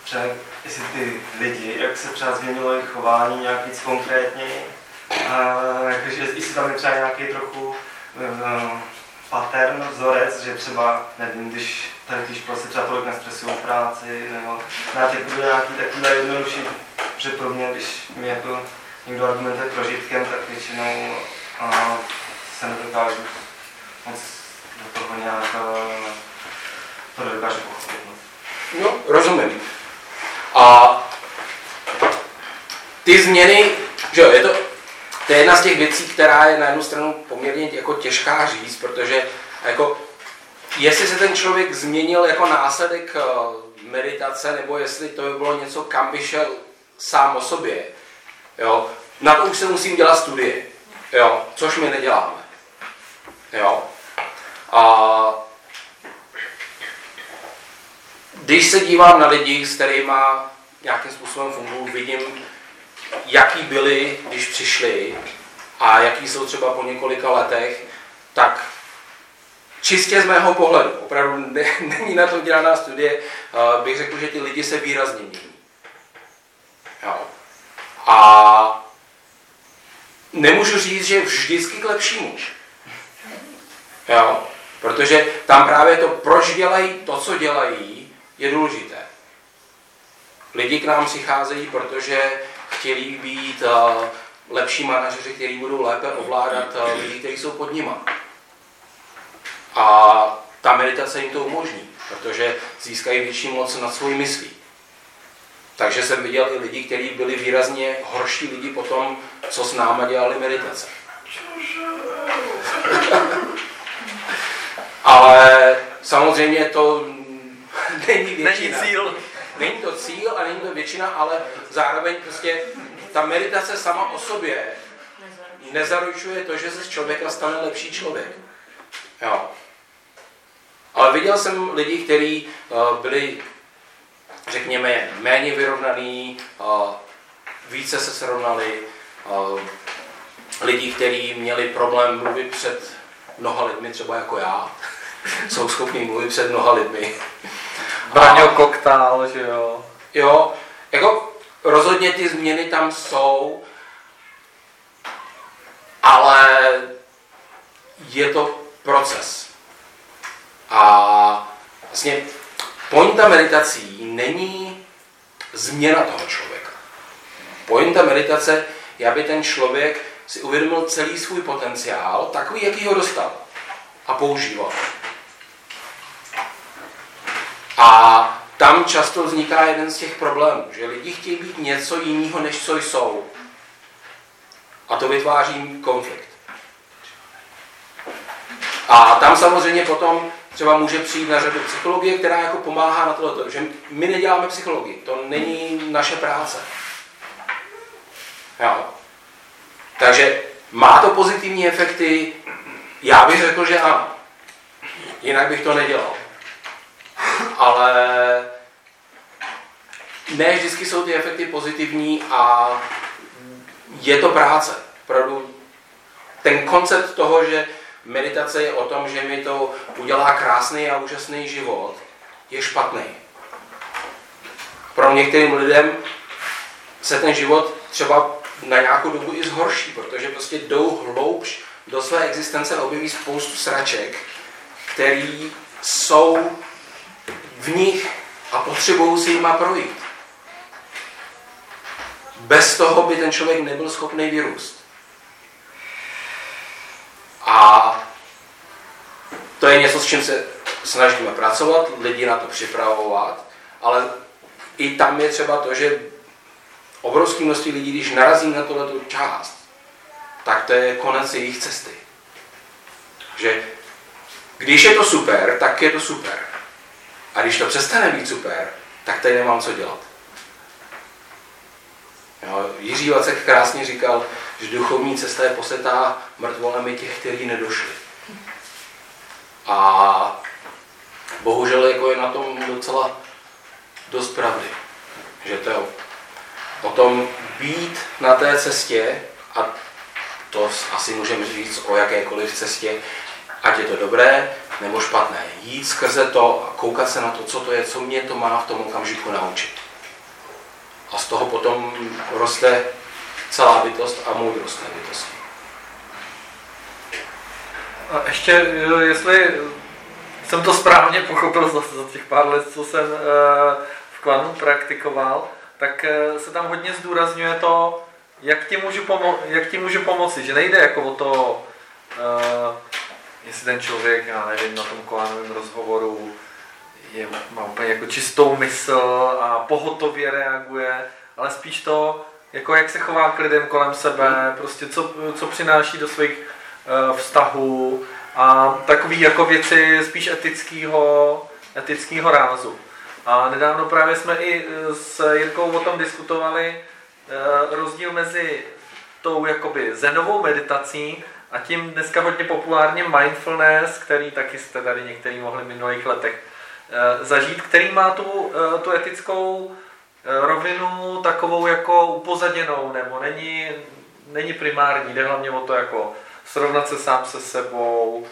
třeba jestli ty lidi, jak se třeba změnilo jejich chování nějak víc konkrétně, a jakože jestli tam je třeba nějaký trochu uh, pattern, vzorec, že třeba, nevím, když tady ty školy se třeba tolik nestresují v práci, nebo máte jako nějaký takový jednodušší, že pro mě, když mi jako někdo argumentuje prožitkem, tak většinou uh, se nedokážu moc do toho nějak uh, to nedokážu pochopit. No. No, rozumím. A ty změny, že jo, je to, to je jedna z těch věcí, která je na jednu stranu poměrně jako těžká říct, protože jako, jestli se ten člověk změnil jako následek eh, meditace, nebo jestli to by bylo něco, kam by šel sám o sobě, jo, na to už se musím dělat studie, jo, což my neděláme. Jo. A když se dívám na lidi, s kterými nějakým způsobem fungují, vidím, jaký byli, když přišli a jaký jsou třeba po několika letech, tak čistě z mého pohledu, opravdu ne, [laughs] není na to dělaná studie, uh, bych řekl, že ty lidi se výrazně mění. Jo. A nemůžu říct, že vždycky k lepšímu. Jo. Protože tam právě to, proč dělají to, co dělají, je důležité. Lidi k nám přicházejí, protože chtějí být uh, lepší manažeři, kteří budou lépe ovládat uh, lidi, kteří jsou pod nima. A ta meditace jim to umožní, protože získají větší moc nad svou myslí. Takže jsem viděl i lidi, kteří byli výrazně horší lidi po tom, co s náma dělali meditace. [laughs] Ale samozřejmě to [laughs] není většina. Není cíl. Není to cíl a není to většina, ale zároveň prostě ta meditace sama o sobě nezaručuje to, že se z člověka stane lepší člověk. Jo. Ale viděl jsem lidi, kteří uh, byli, řekněme, méně vyrovnaný, více se srovnali, lidi, kteří měli problém mluvit před mnoha lidmi, třeba jako já, [laughs] jsou schopni mluvit před mnoha lidmi. Braňo koktál, že jo. Jo, jako rozhodně ty změny tam jsou, ale je to proces. A vlastně pointa meditací není změna toho člověka. Pointa meditace je, aby ten člověk si uvědomil celý svůj potenciál, takový, jaký ho dostal a používal. A tam často vzniká jeden z těch problémů, že lidi chtějí být něco jiného, než co jsou. A to vytváří konflikt. A tam samozřejmě potom třeba může přijít na řadu psychologie, která jako pomáhá na tohle, že my neděláme psychologii, to není naše práce. Jo. Takže má to pozitivní efekty? Já bych řekl, že ano. Jinak bych to nedělal. Ale ne vždycky jsou ty efekty pozitivní a je to práce. Opravdu ten koncept toho, že meditace je o tom, že mi to udělá krásný a úžasný život, je špatný. Pro některým lidem se ten život třeba na nějakou dobu i zhorší, protože prostě jdou hloubš do své existence a objeví spoustu sraček, který jsou v nich a potřebují si jima projít. Bez toho by ten člověk nebyl schopný vyrůst. A to je něco, s čím se snažíme pracovat, lidi na to připravovat, ale i tam je třeba to, že obrovské množství lidí, když narazí na tohleto část, tak to je konec jejich cesty. Že když je to super, tak je to super. A když to přestane být super, tak tady nemám co dělat. Jo, Jiří Vacek krásně říkal, že duchovní cesta je posetá mrtvolemi těch, kteří nedošli. A bohužel jako je na tom docela dost pravdy. Že to je o tom být na té cestě, a to asi můžeme říct o jakékoliv cestě, ať je to dobré nebo špatné. Jít skrze to a koukat se na to, co to je, co mě to má v tom okamžiku naučit. A z toho potom roste celá bytost a moudrost té bytosti. A ještě, jestli jsem to správně pochopil za, těch pár let, co jsem uh, v klanu praktikoval, tak uh, se tam hodně zdůrazňuje to, jak ti můžu, pomo- jak ti můžu pomoci, že nejde jako o to, uh, jestli ten člověk, já nevím, na tom kolánovém rozhovoru je, má úplně jako čistou mysl a pohotově reaguje, ale spíš to, jako jak se chová k lidem kolem sebe, prostě co, co přináší do svých uh, vztahů a takový jako věci spíš etického, etického rázu. A nedávno právě jsme i s Jirkou o tom diskutovali, uh, rozdíl mezi tou jakoby zenovou meditací a tím dneska hodně populárně mindfulness, který taky jste tady některý mohli v minulých letech zažít, který má tu, tu etickou rovinu takovou jako upozaděnou, nebo není, není primární, jde hlavně o to jako srovnat se sám se sebou,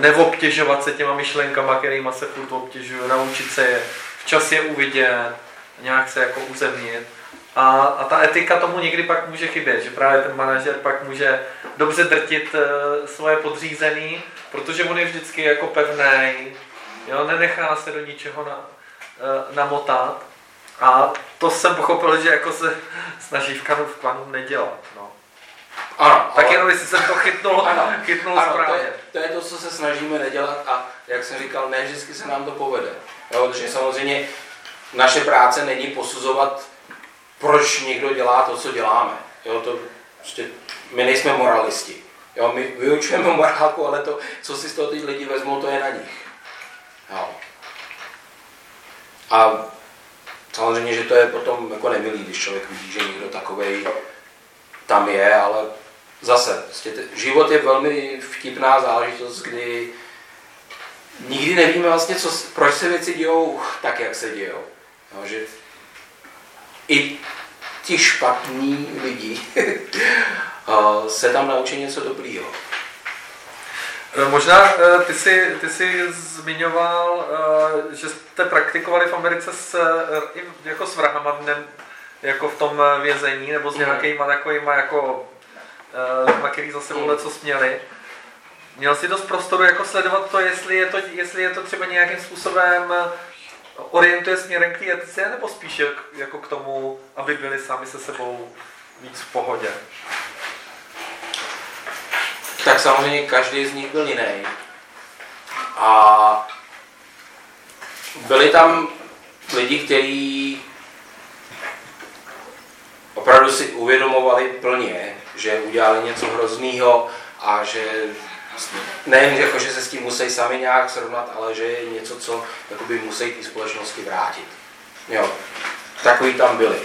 neobtěžovat se těma myšlenkama, kterýma se furt obtěžuju, naučit se je včas je uvidět, nějak se jako uzemnit. A, a ta etika tomu někdy pak může chybět, že právě ten manažer pak může dobře drtit uh, svoje podřízený, protože on je vždycky jako pevný, jo, nenechá se do ničeho na, uh, namotat. A to jsem pochopil, že jako se [laughs] snaží v kanu v klanu nedělat. No. Ano, tak jenom jestli jsem to chytnul, ano, chytnul ano, správně. To je, to je to, co se snažíme nedělat a jak jsem říkal, ne vždycky se nám to povede. Jo, protože samozřejmě naše práce není posuzovat, proč někdo dělá to, co děláme. Jo, to prostě my nejsme moralisti. Jo, my vyučujeme morálku, ale to, co si z toho ty lidi vezmou, to je na nich. Jo. A samozřejmě, že to je potom jako nemilý, když člověk vidí, že někdo takovej tam je, ale zase, prostě život je velmi vtipná záležitost, kdy nikdy nevíme vlastně, co, proč se věci dějou tak, jak se dějou. Jo, že i ti špatní lidi [laughs] se tam naučí něco dobrýho. No, možná eh, ty jsi, ty jsi zmiňoval, eh, že jste praktikovali v Americe s, jako s vrahama, ne, jako v tom vězení, nebo s mhm. nějakýma takovýma jako uh, který zase vole, co směli. Měl jsi dost prostoru jako sledovat to, jestli je to, jestli je to třeba nějakým způsobem orientuje směrem k té nebo spíše jako k tomu, aby byli sami se sebou víc v pohodě? Tak samozřejmě každý z nich byl jiný. A byli tam lidi, kteří opravdu si uvědomovali plně, že udělali něco hroznýho a že nejen jako, že se s tím musí sami nějak srovnat, ale že je něco, co jakoby musí té společnosti vrátit. Jo, takový tam byli.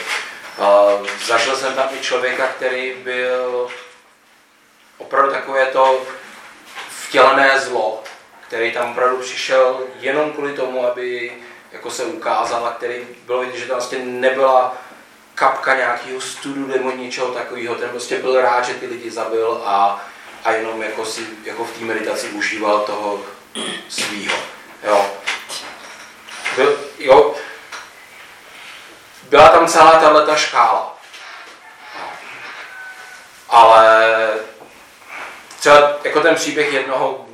Uh, zažil jsem tam i člověka, který byl opravdu takové to vtělené zlo, který tam opravdu přišel jenom kvůli tomu, aby jako se ukázal a který byl vidět, že to vlastně nebyla kapka nějakého studu nebo něčeho takového. Ten prostě byl rád, že ty lidi zabil a, a jenom jako, si, jako v té meditaci užíval toho svýho. Jo. Byl, jo. Byla tam celá tato škála. Ale třeba jako ten příběh jednoho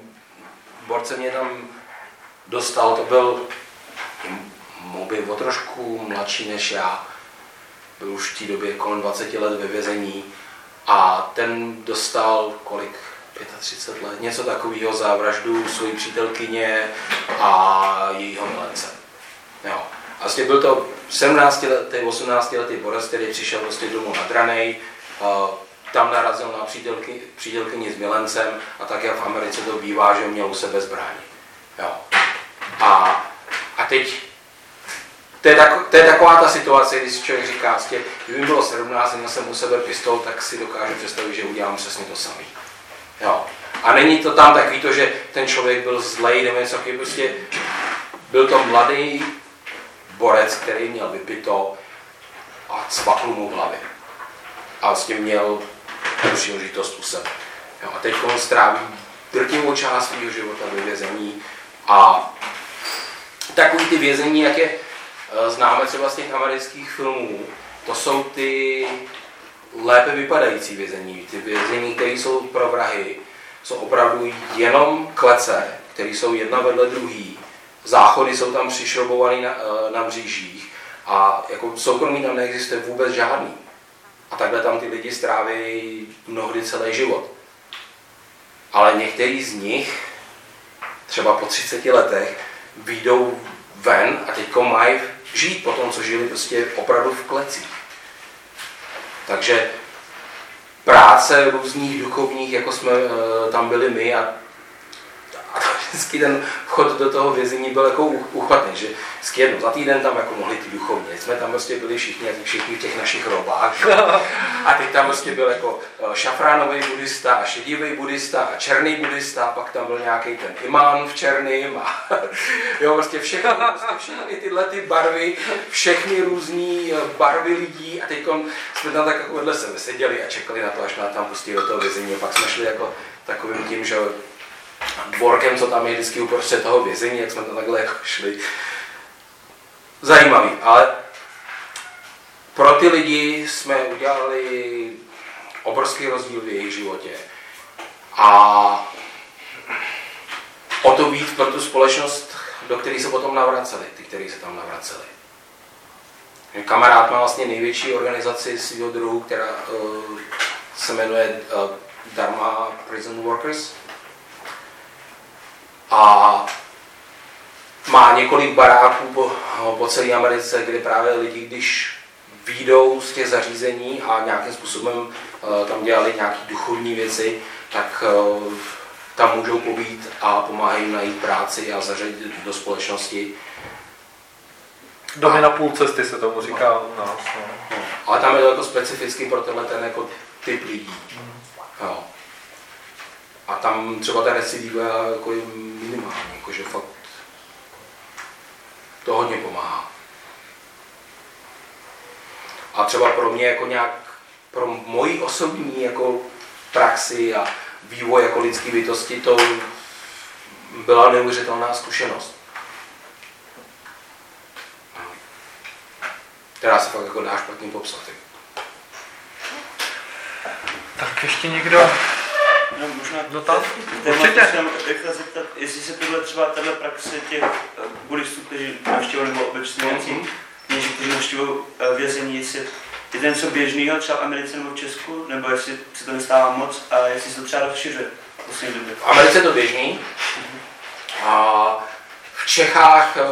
borce mě tam dostal, to byl, byl o trošku mladší než já, byl už v té době kolem 20 let ve vězení a ten dostal kolik 35 let, něco takového za vraždu své přítelkyně a jejího milence. Jo. A vlastně byl to 17 letý, 18 letý borec, který přišel prostě domů nadranej, tam narazil na přítelky, přítelkyni s milencem a tak jak v Americe to bývá, že měl u sebe zbraně. Jo. A, a teď to je, tak, to je taková ta situace, když si člověk říká, vlastně, kdyby mi bylo 17, měl jsem u sebe pistol, tak si dokážu představit, že udělám přesně to samé. Jo. A není to tam takový to, že ten člověk byl zlej nebo něco takový, prostě byl to mladý borec, který měl vypito a cvakl mu v hlavě. A vlastně měl příležitost u sebe. Jo. A teď on stráví drtivou část svého života ve vězení a takový ty vězení, jak je známe třeba z těch amerických filmů, to jsou ty lépe vypadající vězení. Ty vězení, které jsou pro vrahy, jsou opravdu jenom klece, které jsou jedna vedle druhý. Záchody jsou tam přišrobované na, eh, na mřížích a jako soukromí tam neexistuje vůbec žádný. A takhle tam ty lidi stráví mnohdy celý život. Ale některý z nich, třeba po 30 letech, výjdou ven a teď mají žít po tom, co žili prostě opravdu v klecích. Takže práce různých duchovních, jako jsme uh, tam byli my a, a [laughs] vždycky ten vchod do toho vězení byl jako uchvatný, že vždycky jednou za týden tam jako mohli ty duchovní. Jsme tam prostě byli všichni, všichni v těch našich robách. A teď tam prostě byl jako eh, šafránový buddhista a šedivý buddhista a černý buddhista, a pak tam byl nějaký ten imán v černým a [laughs] jo, prostě všechny, prostě všechny tyhle ty barvy, všechny různé eh, barvy lidí a teď jsme tam tak jako vedle sebe seděli a čekali na to, až nás tam pustí do toho vězení. A pak jsme šli jako takovým tím, že dvorkem, co tam je vždycky uprostřed toho vězení, jak jsme tam takhle jako šli zajímavý, ale pro ty lidi jsme udělali obrovský rozdíl v jejich životě. A o to víc pro tu společnost, do které se potom navraceli, ty, kteří se tam navraceli. Kamarád má vlastně největší organizaci svého druhu, která uh, se jmenuje uh, Dharma Prison Workers. A má několik baráků po, po celé Americe, kde právě lidi, když výjdou z těch zařízení a nějakým způsobem eh, tam dělali nějaké duchovní věci, tak eh, tam můžou pobít a pomáhají najít práci a zařadit do společnosti. Domy na půl cesty se tomu říká u nás. No. No, ale tam je to jako specificky pro tenhle ten jako typ lidí. Jo. A tam třeba ta recidiva jako je minimální, jakože fakt to hodně pomáhá. A třeba pro mě jako nějak, pro moji osobní jako praxi a vývoj jako lidské bytosti to byla neuvěřitelná zkušenost. Která se fakt jako dá špatně popsat. Tak ještě někdo? No, možná Dotaz? téma, Určitě. jsem chtěl zeptat, jestli se tohle třeba tahle praxe těch eh, buddhistů, kteří navštěvovali nebo obecněnci, Mhm. mm-hmm. kteří navštěvují eh, vězení, jestli je to něco běžného třeba v Americe nebo v Česku, nebo jestli se to nestává moc a jestli se to třeba rozšiřuje v poslední době. V Americe je to běžný. A v Čechách eh,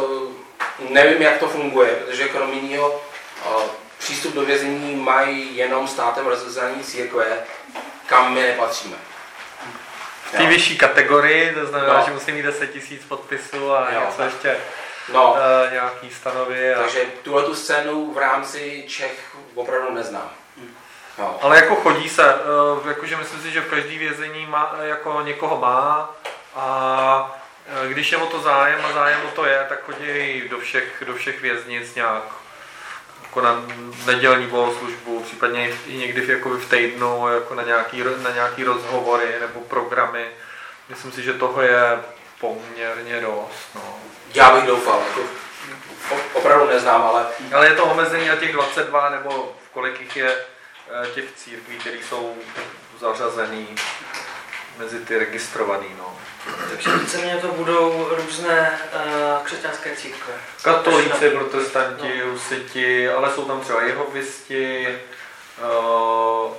nevím, jak to funguje, protože kromě jiného eh, přístup do vězení mají jenom státem rozvezaný církve, kam my nepatříme. V té vyšší kategorii, to znamená, No. že musí mít 10 tisíc podpisů a Jo. něco ještě No, uh, nějaký stanovy. A... takže tuhle tu scénu v rámci Čech opravdu neznám. Jo. Ale jako chodí se, uh, jakože myslím si, že v každý vězení má, jako někoho má a eh, když je o to zájem a zájem o to je, tak chodí do všech, do všech věznic nějak jako na nedělní bohoslužbu, případně i- někdy v, jako v týdnu, jako na nějaký, na nějaký rozhovory nebo programy. Myslím si, že toho je poměrně dost. No. Já bych doufal, jako, opravdu neznám, ale Ale je to omezení na těch 22 nebo v kolik jich je eh, těch církví, které jsou zařazený mezi ty registrovaný. No. Takže víceméně to budou různé uh, křesťanské církve. Katolíci, protestanti, husiti, ale jsou tam třeba jehovisti, uh,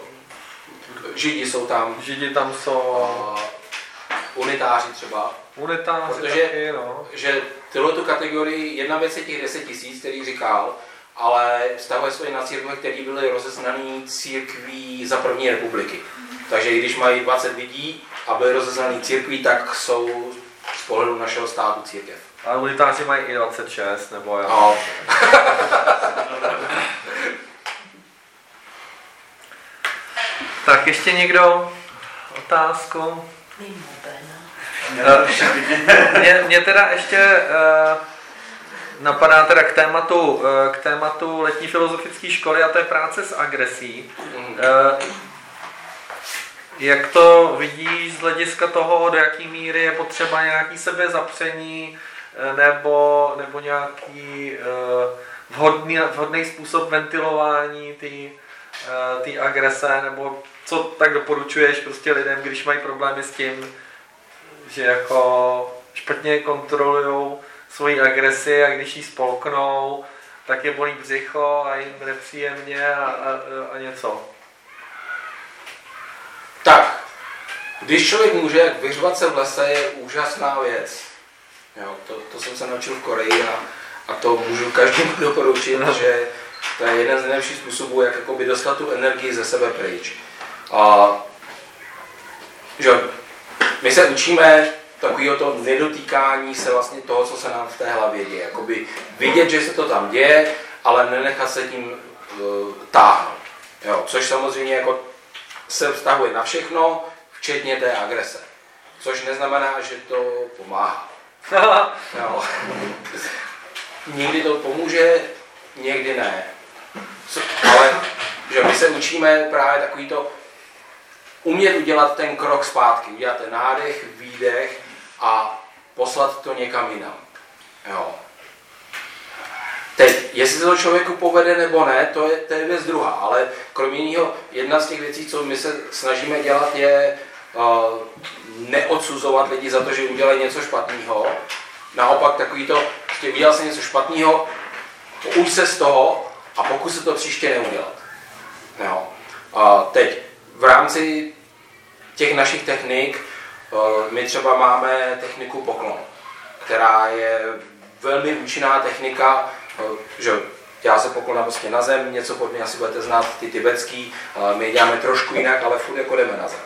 Židi jsou tam, židi tam jsou, a unitáři třeba, unitáři Protože- taky, no. že tyhle tu kategorii, jedna věc je těch 10 tisíc, který říkal, ale vztahuje se to i na církve, které byly rozeznané církví za první republiky. Takže i když mají 20 lidí a byly rozeznané církví, tak jsou z pohledu našeho státu církev. Ale unitáři mají i 26, nebo já. No, [laughs] Tak ještě někdo? Otázku? Mě, mě teda ještě uh, napadá teda k tématu, uh, k tématu letní filozofické školy a té práce s agresí. Uh, jak to vidíš z hlediska toho, do jaký míry je potřeba nějaký sebezapření eh, nebo, nebo nějaký vhodný, vhodný způsob ventilování ty agrese, nebo co tak doporučuješ prostě lidem, když mají problémy s tím, že jako špatně kontrolují svoji agresi a když ji spolknou, tak je bolí břicho a jim nepříjemně a, a, a něco. Tak, když člověk může vyřvat se v lese, je úžasná věc. Jo, to, to jsem se naučil v Koreji a, a to můžu každému [laughs] doporučit, že to je jeden z nejlepších způsobů, jak jakoby dostat tu energii ze sebe pryč. A, že my se učíme takového to nedotýkání se vlastně toho, co se nám v té hlavě děje. Jakoby vidět, že se to tam děje, ale nenechat se tím uh, táhnout. Jo, což samozřejmě jako se vztahuje na všechno, včetně té agrese. Což neznamená, že to pomáhá. [laughs] Jo. Někdy to pomůže, někdy ne. Co, ale že my se učíme právě takový to umět udělat ten krok zpátky, udělat ten nádech, výdech a poslat to někam jinam. Jo. Teď, jestli se to člověku povede nebo ne, to je, to je věc druhá, ale kromě jiného, jedna z těch věcí, co my se snažíme dělat, je uh, neodsuzovat lidi za to, že udělají něco špatného. Naopak takový to, prostě udělal jsem něco špatného, pouč se z toho a pokus se to příště neudělat. Jo. A teď, v rámci těch našich technik, uh, my třeba máme techniku poklon, která je velmi účinná technika, eh, že dělá se poklona prostě na zem, něco pod mě asi budete znát, ty tibetský, my děláme trošku jinak, ale furt jako jdeme na zem.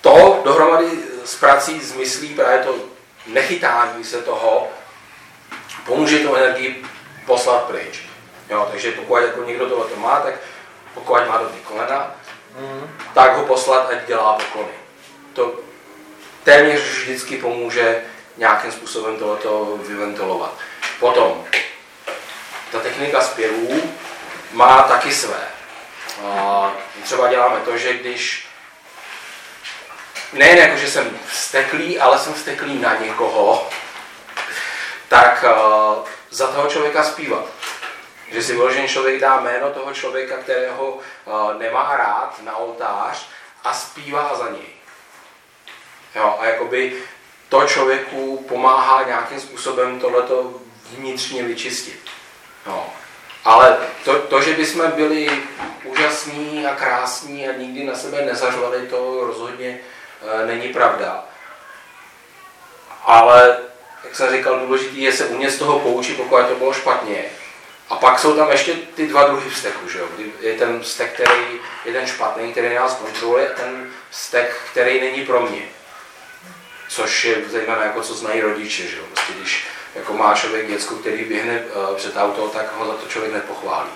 To dohromady s prací, s myslí, právě to nechytání se toho, pomůže tu energii poslat pryč. Jo, takže pokud jako někdo tohle to má, tak pokud má do kolena, mm. tak ho poslat, ať dělá poklony. To téměř vždycky pomůže nějakým způsobem tohleto vyventilovat. Potom, ta technika zpěvů má taky své. Třeba děláme to, že když nejen jako, že jsem vzteklý, ale jsem vzteklý na někoho, tak za toho člověka zpívat. Že si vyložený člověk dá jméno toho člověka, kterého nemá rád na oltář a zpívá za něj. Jo, a jakoby to člověku pomáhá nějakým způsobem tohleto vnitřně vyčistit. Jo. Ale to, to, že bychom byli úžasní a krásní a nikdy na sebe nezařvali, to rozhodně e, není pravda. Ale, jak jsem říkal, důležité je se umět z toho poučit, pokud to bylo špatně. A pak jsou tam ještě ty dva druhy vzteků, že jo? Je ten vztek, který je ten špatný, který nás kontroluje, a ten vztek, který není pro mě což je zejména jako co znají rodiče, že jo? Prostě když jako má člověk děcko, který běhne uh, před auto, tak ho za to člověk nepochválí.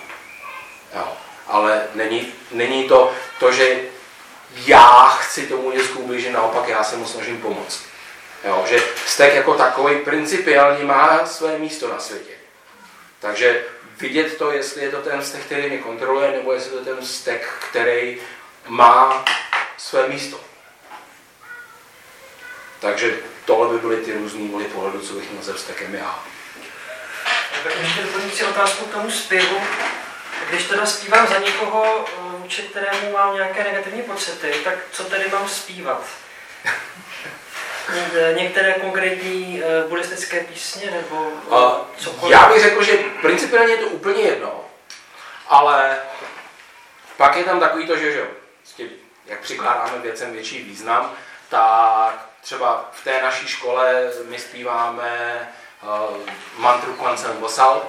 Jo. Ale není, není to to, že já chci tomu děcku ublížit, naopak já se mu snažím pomoct. Jo, že stek jako takový principiálně má své místo na světě. Takže vidět to, jestli je to ten stek, který mě kontroluje, nebo jestli to je ten stek, který má své místo. Takže tohle by byly ty různé vody pohledu, co bych měl ze vztekem já. Ještě doplňující otázku k tomu zpěvu. Když teda zpívám za někoho, vůči kterému mám nějaké negativní pocity, tak co tedy mám zpívat? Některé konkrétní uh, buddhistické písně nebo uh, cokoliv? Já bych řekl, že principiálně je to úplně jedno, ale pak je tam takový to, že, že jak přikládáme věcem větší význam, tak třeba v té naší škole my zpíváme uh, mantru Kwansem Vosal,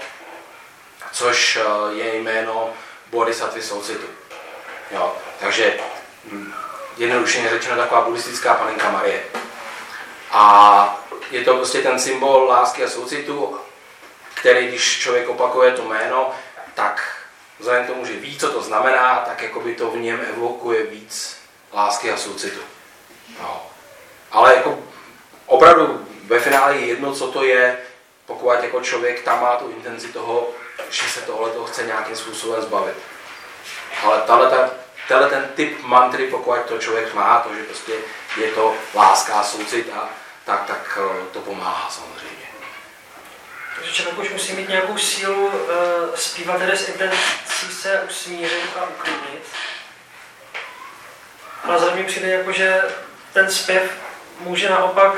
což uh, je jméno Bodhisattva soucitu. Jo, takže hm, jednoduše řečeno taková buddhistická panenka Marie. A je to prostě ten symbol lásky a soucitu, který, když člověk opakuje to jméno, tak vzhledem k tomu, že ví, co to znamená, tak jako by to v něm evokuje víc lásky a soucitu. No. Ale jako opravdu ve finále je jedno, co to je, pokud jako člověk tam má tu intenzi toho, že se tohle toho chce nějakým způsobem zbavit. Ale tahle ten typ mantry, pokud to člověk má, to, že prostě je to láska a soucit, a, tak, tak eh, to pomáhá samozřejmě. Takže člověk už musí mít nějakou sílu uh, zpívat tedy s intencí se usmířit a uklidnit. Ale zároveň přijde jako, že ten zpěv může naopak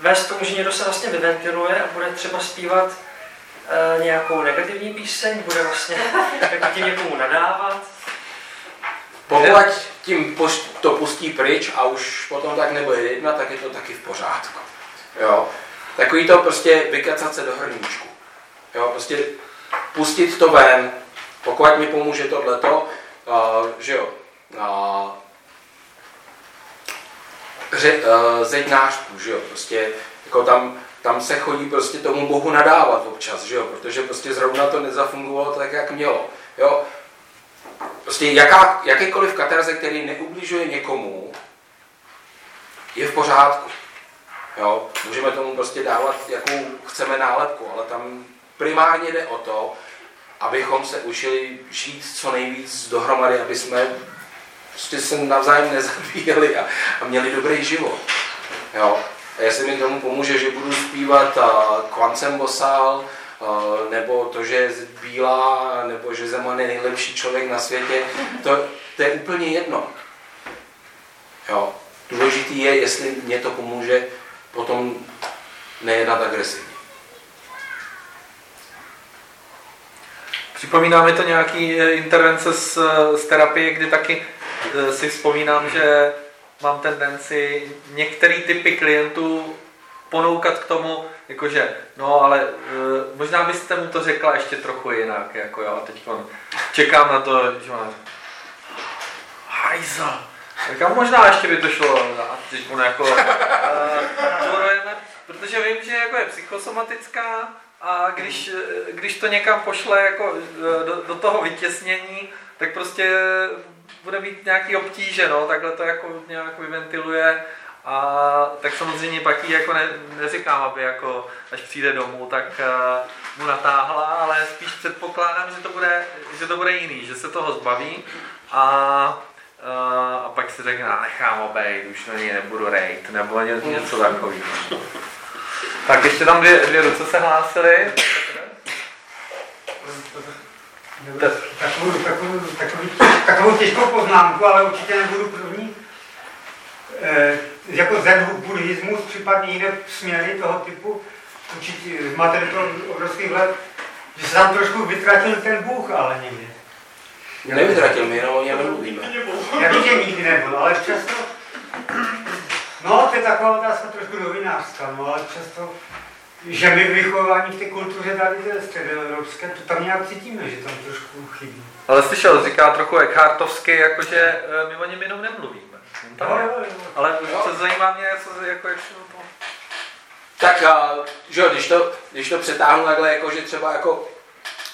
vést tomu, že někdo se vlastně vyventiluje a bude třeba zpívat e, nějakou negativní píseň, bude vlastně [laughs] jako tím někomu nadávat. Pokud tím to pustí pryč a už potom tak nebude jedna, tak je to taky v pořádku. Jo? Takový to prostě vykacat se do hrníčku. Jo? Prostě pustit to ven, pokud mi pomůže tohleto, uh, že jo, uh, ře, uh, zeďnářku, že jo, prostě jako tam, tam se chodí prostě tomu bohu nadávat občas, že jo, protože prostě zrovna to nezafungovalo tak, jak mělo, jo. Prostě jaká, jakýkoliv katarze, který neubližuje někomu, je v pořádku. Jo? Můžeme tomu prostě dávat, jakou chceme nálepku, ale tam primárně jde o to, abychom se učili žít co nejvíc dohromady, aby jsme prostě se navzájem nezabíjeli a, a měli dobrý život. Jo. A jestli mi tomu pomůže, že budu zpívat uh, Kvancem Bosal, nebo to, že je bílá, nebo že Zeman je nejlepší člověk na světě, to, to je úplně jedno. Jo. Důležitý je, jestli mě to pomůže potom nejednat agresivně. Připomíná mi to nějaký eh, intervence z, z terapie, kdy taky Eh, si vzpomínám, že mám tendenci některé typy klientů ponoukat k tomu, jakože, no ale uh, možná byste mu to řekla ještě trochu jinak, jako jo, teď čekám na to, že má hajzl. Tak možná ještě by to šlo, a teď on jako, uh, protože vím, že jako je psychosomatická, a když, když to někam pošle jako do, do toho vytěsnění, tak prostě bude mít nějaký obtíže, no, takhle to jako nějak vyventiluje a tak samozřejmě pak jí jako ne, neříkám, aby jako až přijde domů, tak uh, mu natáhla, ale spíš předpokládám, že to bude, že to bude jiný, že se toho zbaví a, uh, a pak si řekne, nechám obejít, už na něj nebudu rejt, nebo ně, něco takového. Tak ještě tam dvě, dvě ruce se hlásily. Takovou, takovou, takovou, takovou těžkou poznámku, ale určitě nebudu první. E, jako zen buddhismus, případně jiné směry toho typu, určitě máte to obrovský vhled, že se tam trošku vytratil ten Bůh, ale někdy. Nevytratil, my jenom o něm mluvíme. Já vím, že nikdy nebyl, ale často No, to je taková otázka trošku novinářská, no, ale často, že my vychování v té kultuře tady té středoevropské, to tam nějak cítíme, že tam trošku chybí. Ale slyšel, říká trochu Eckhartovsky, jakože eh, my o něm jenom nemluvíme. No, jo, jo. Ale to zajímá mě, co, jako, jak to... Tak, že jo, když to, když to přetáhnu takhle, jako, že třeba jako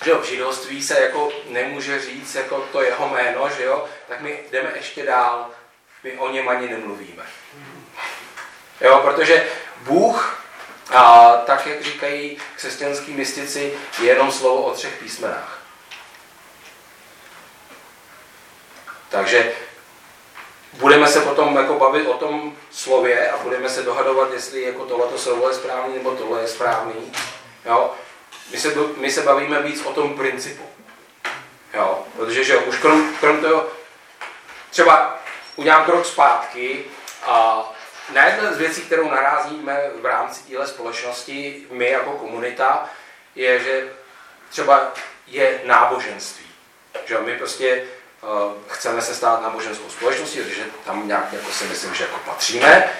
že jo, v židovství se jako nemůže říct jako to jeho jméno, že jo, tak my jdeme ještě dál, my o něm ani nemluvíme. Jo, protože Bůh, a tak jak říkají křesťanský mystici, je jenom slovo o třech písmenách. Takže budeme se potom jako bavit o tom slově a budeme se dohadovat, jestli jako tohleto slovo je správný nebo tohle je správný. Jo? My, se, my se bavíme víc o tom principu. Jo? Protože že už krom, krom toho, třeba udělám krok zpátky a na jedna z věcí, kterou narázíme v rámci téhle společnosti, my jako komunita, je, že třeba je náboženství. Že my prostě chceme se stát náboženskou společností, protože tam nějak jako si myslím, že jako patříme.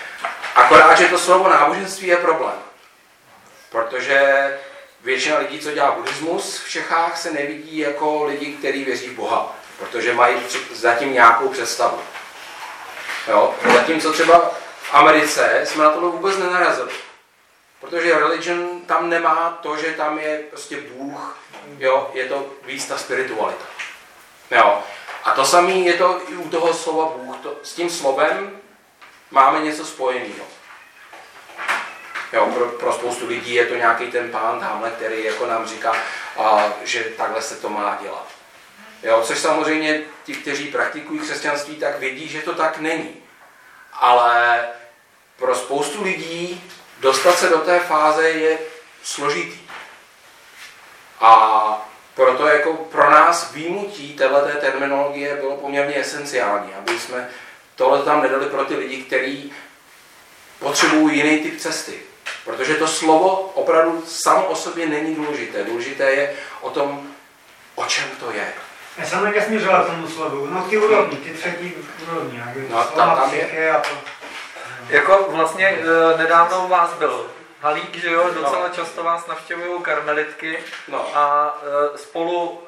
Akorát, že to slovo náboženství je problém. Protože většina lidí, co dělá buddhismus v Čechách, se nevidí jako lidi, kteří věří v Boha, protože mají zatím nějakou představu. Jo? Zatímco třeba Americe jsme na to vůbec nenarazili. Protože religion tam nemá to, že tam je prostě Bůh, jo, je to víc ta spiritualita. Jo. A to samé je to i u toho slova Bůh. To, s tím slovem máme něco spojeného. Jo, pro, pro spoustu lidí je to nějaký ten pán tamhle, který jako nám říká, a, že takhle se to má dělat. Jo, což samozřejmě ti, kteří praktikují křesťanství, tak vidí, že to tak není. Ale pro spoustu lidí dostat se do té fáze je složitý. A proto jako pro nás výjimutí této terminologie bylo poměrně esenciální, aby jsme tohle tam nedali pro ty lidi, kteří potřebují jiný typ cesty. Protože to slovo opravdu samo o sobě není důležité. Důležité je o tom, o čem to je. Já jsem nesmířila tomu slovu, no ty úrovni, ty třetí úrovni, no, tam, tam je. a to. Jako vlastně e, nedávno u vás byl Halík, že jo, docela no. často vás navštěvují karmelitky no. a e, spolu,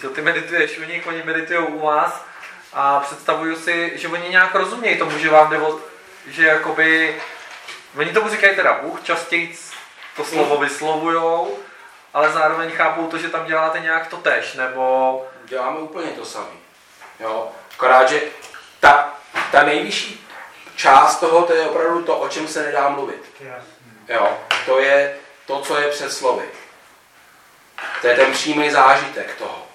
že ty medituješ u nich, oni meditují u vás a představuju si, že oni nějak rozumějí tomu, že vám jde o, že jakoby, oni tomu říkají teda Bůh, častěji to slovo mm. vyslovujou, ale zároveň chápou to, že tam děláte nějak to tež, nebo... Děláme úplně to samé. Jo, akorát, že ta, ta nejvyšší část toho, to je opravdu to, o čem se nedá mluvit. Jo, to je to, co je před slovy. To je ten přímý zážitek toho.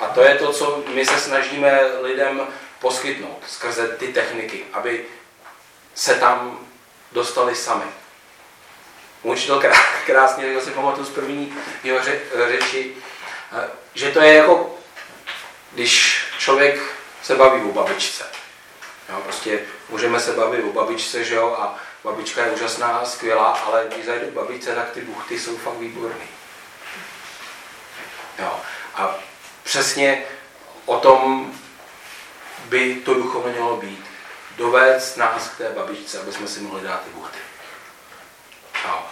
A to je to, co my se snažíme lidem poskytnout skrze ty techniky, aby se tam dostali sami. Můj učitel [laughs] krásně řekl, si pamatuju z první jeho řeči, eh, že to je jako, když člověk se baví o babičce. Jo, prostě můžeme se bavit o babičce, že jo, a babička je úžasná skvělá, ale když zajdu k babičce, tak ty buchty jsou fakt výborný. Jo. A přesně o tom by to duchovno mělo být. Dovést nás k té babičce, aby jsme si mohli dát ty buchty. Jo.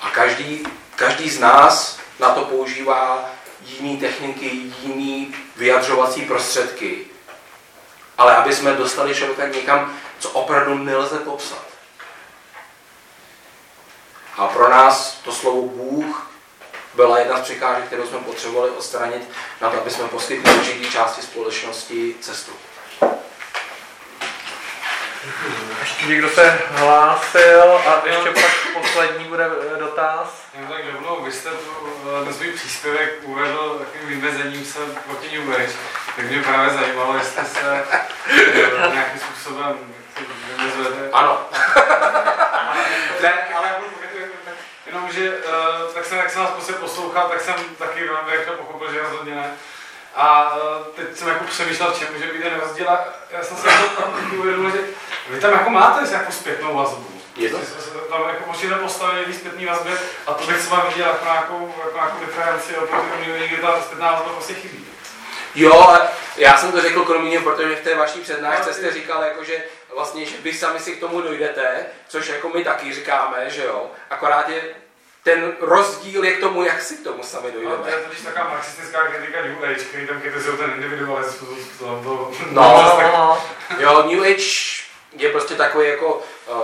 A každý, každý z nás na to používá jiné techniky, jiné vyjadřovací prostředky. Ale aby jsme dostali člověka někam, co opravdu nelze popsat. A pro nás to slovo Bůh byla jedna z překážek, kterou jsme potřebovali odstranit na to, aby jsme poskytli určitý části společnosti cestu. Ještě někdo se hlásil a ještě pak poslední bude dotaz. Jen tak rovnou, vy jste tu ten svůj příspěvek uvedl takovým vymezením se proti New Age, tak mě právě zajímalo, jestli se uh, nějakým způsobem vymezujete. Ano. [laughs] ne, ale já budu jenom, že uh, tak jsem, jak jsem vás prostě poslouchal, tak jsem taky velmi rychle pochopil, že rozhodně ne. A uh, teď jsem jako přemýšlel, čem může být ten rozdíl a já jsem si to uvědomil, že vy tam jako máte nějakou zpětnou vazbu. Je to? Tam jako musíte postavit jiný zpětný vazby a to bych třeba viděl jako nějakou, jako nějakou diferenci oproti Unii, kde ta zpětná vazba prostě chybí. Jo, já jsem to řekl kromě protože v té vaší přednášce jste říkal, jako, že vlastně, že vy sami si k tomu dojdete, což jako my taky říkáme, že jo, akorát je ten rozdíl je k tomu, jak si k tomu sami dojdeme. No, to je totiž taková marxistická kritika New Age, který tam kritizují ten individualismus. To, to, no, no, jo, New Age je prostě takový jako uh,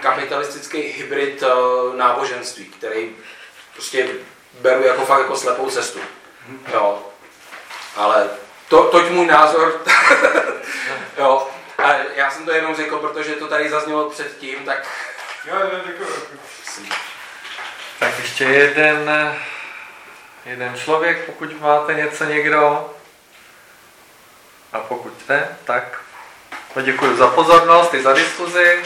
kapitalistický hybrid uh, náboženství, který prostě beru jako fakt jako slepou cestu. Jo. Ale to, toť můj názor. [laughs] jo. A já jsem to jenom řekl, protože to tady zaznělo předtím, tak... Jo, jo, děkuji. Tak ještě jeden, jeden člověk, pokud máte něco někdo. A pokud ne, tak děkuji za pozornost i za diskuzi.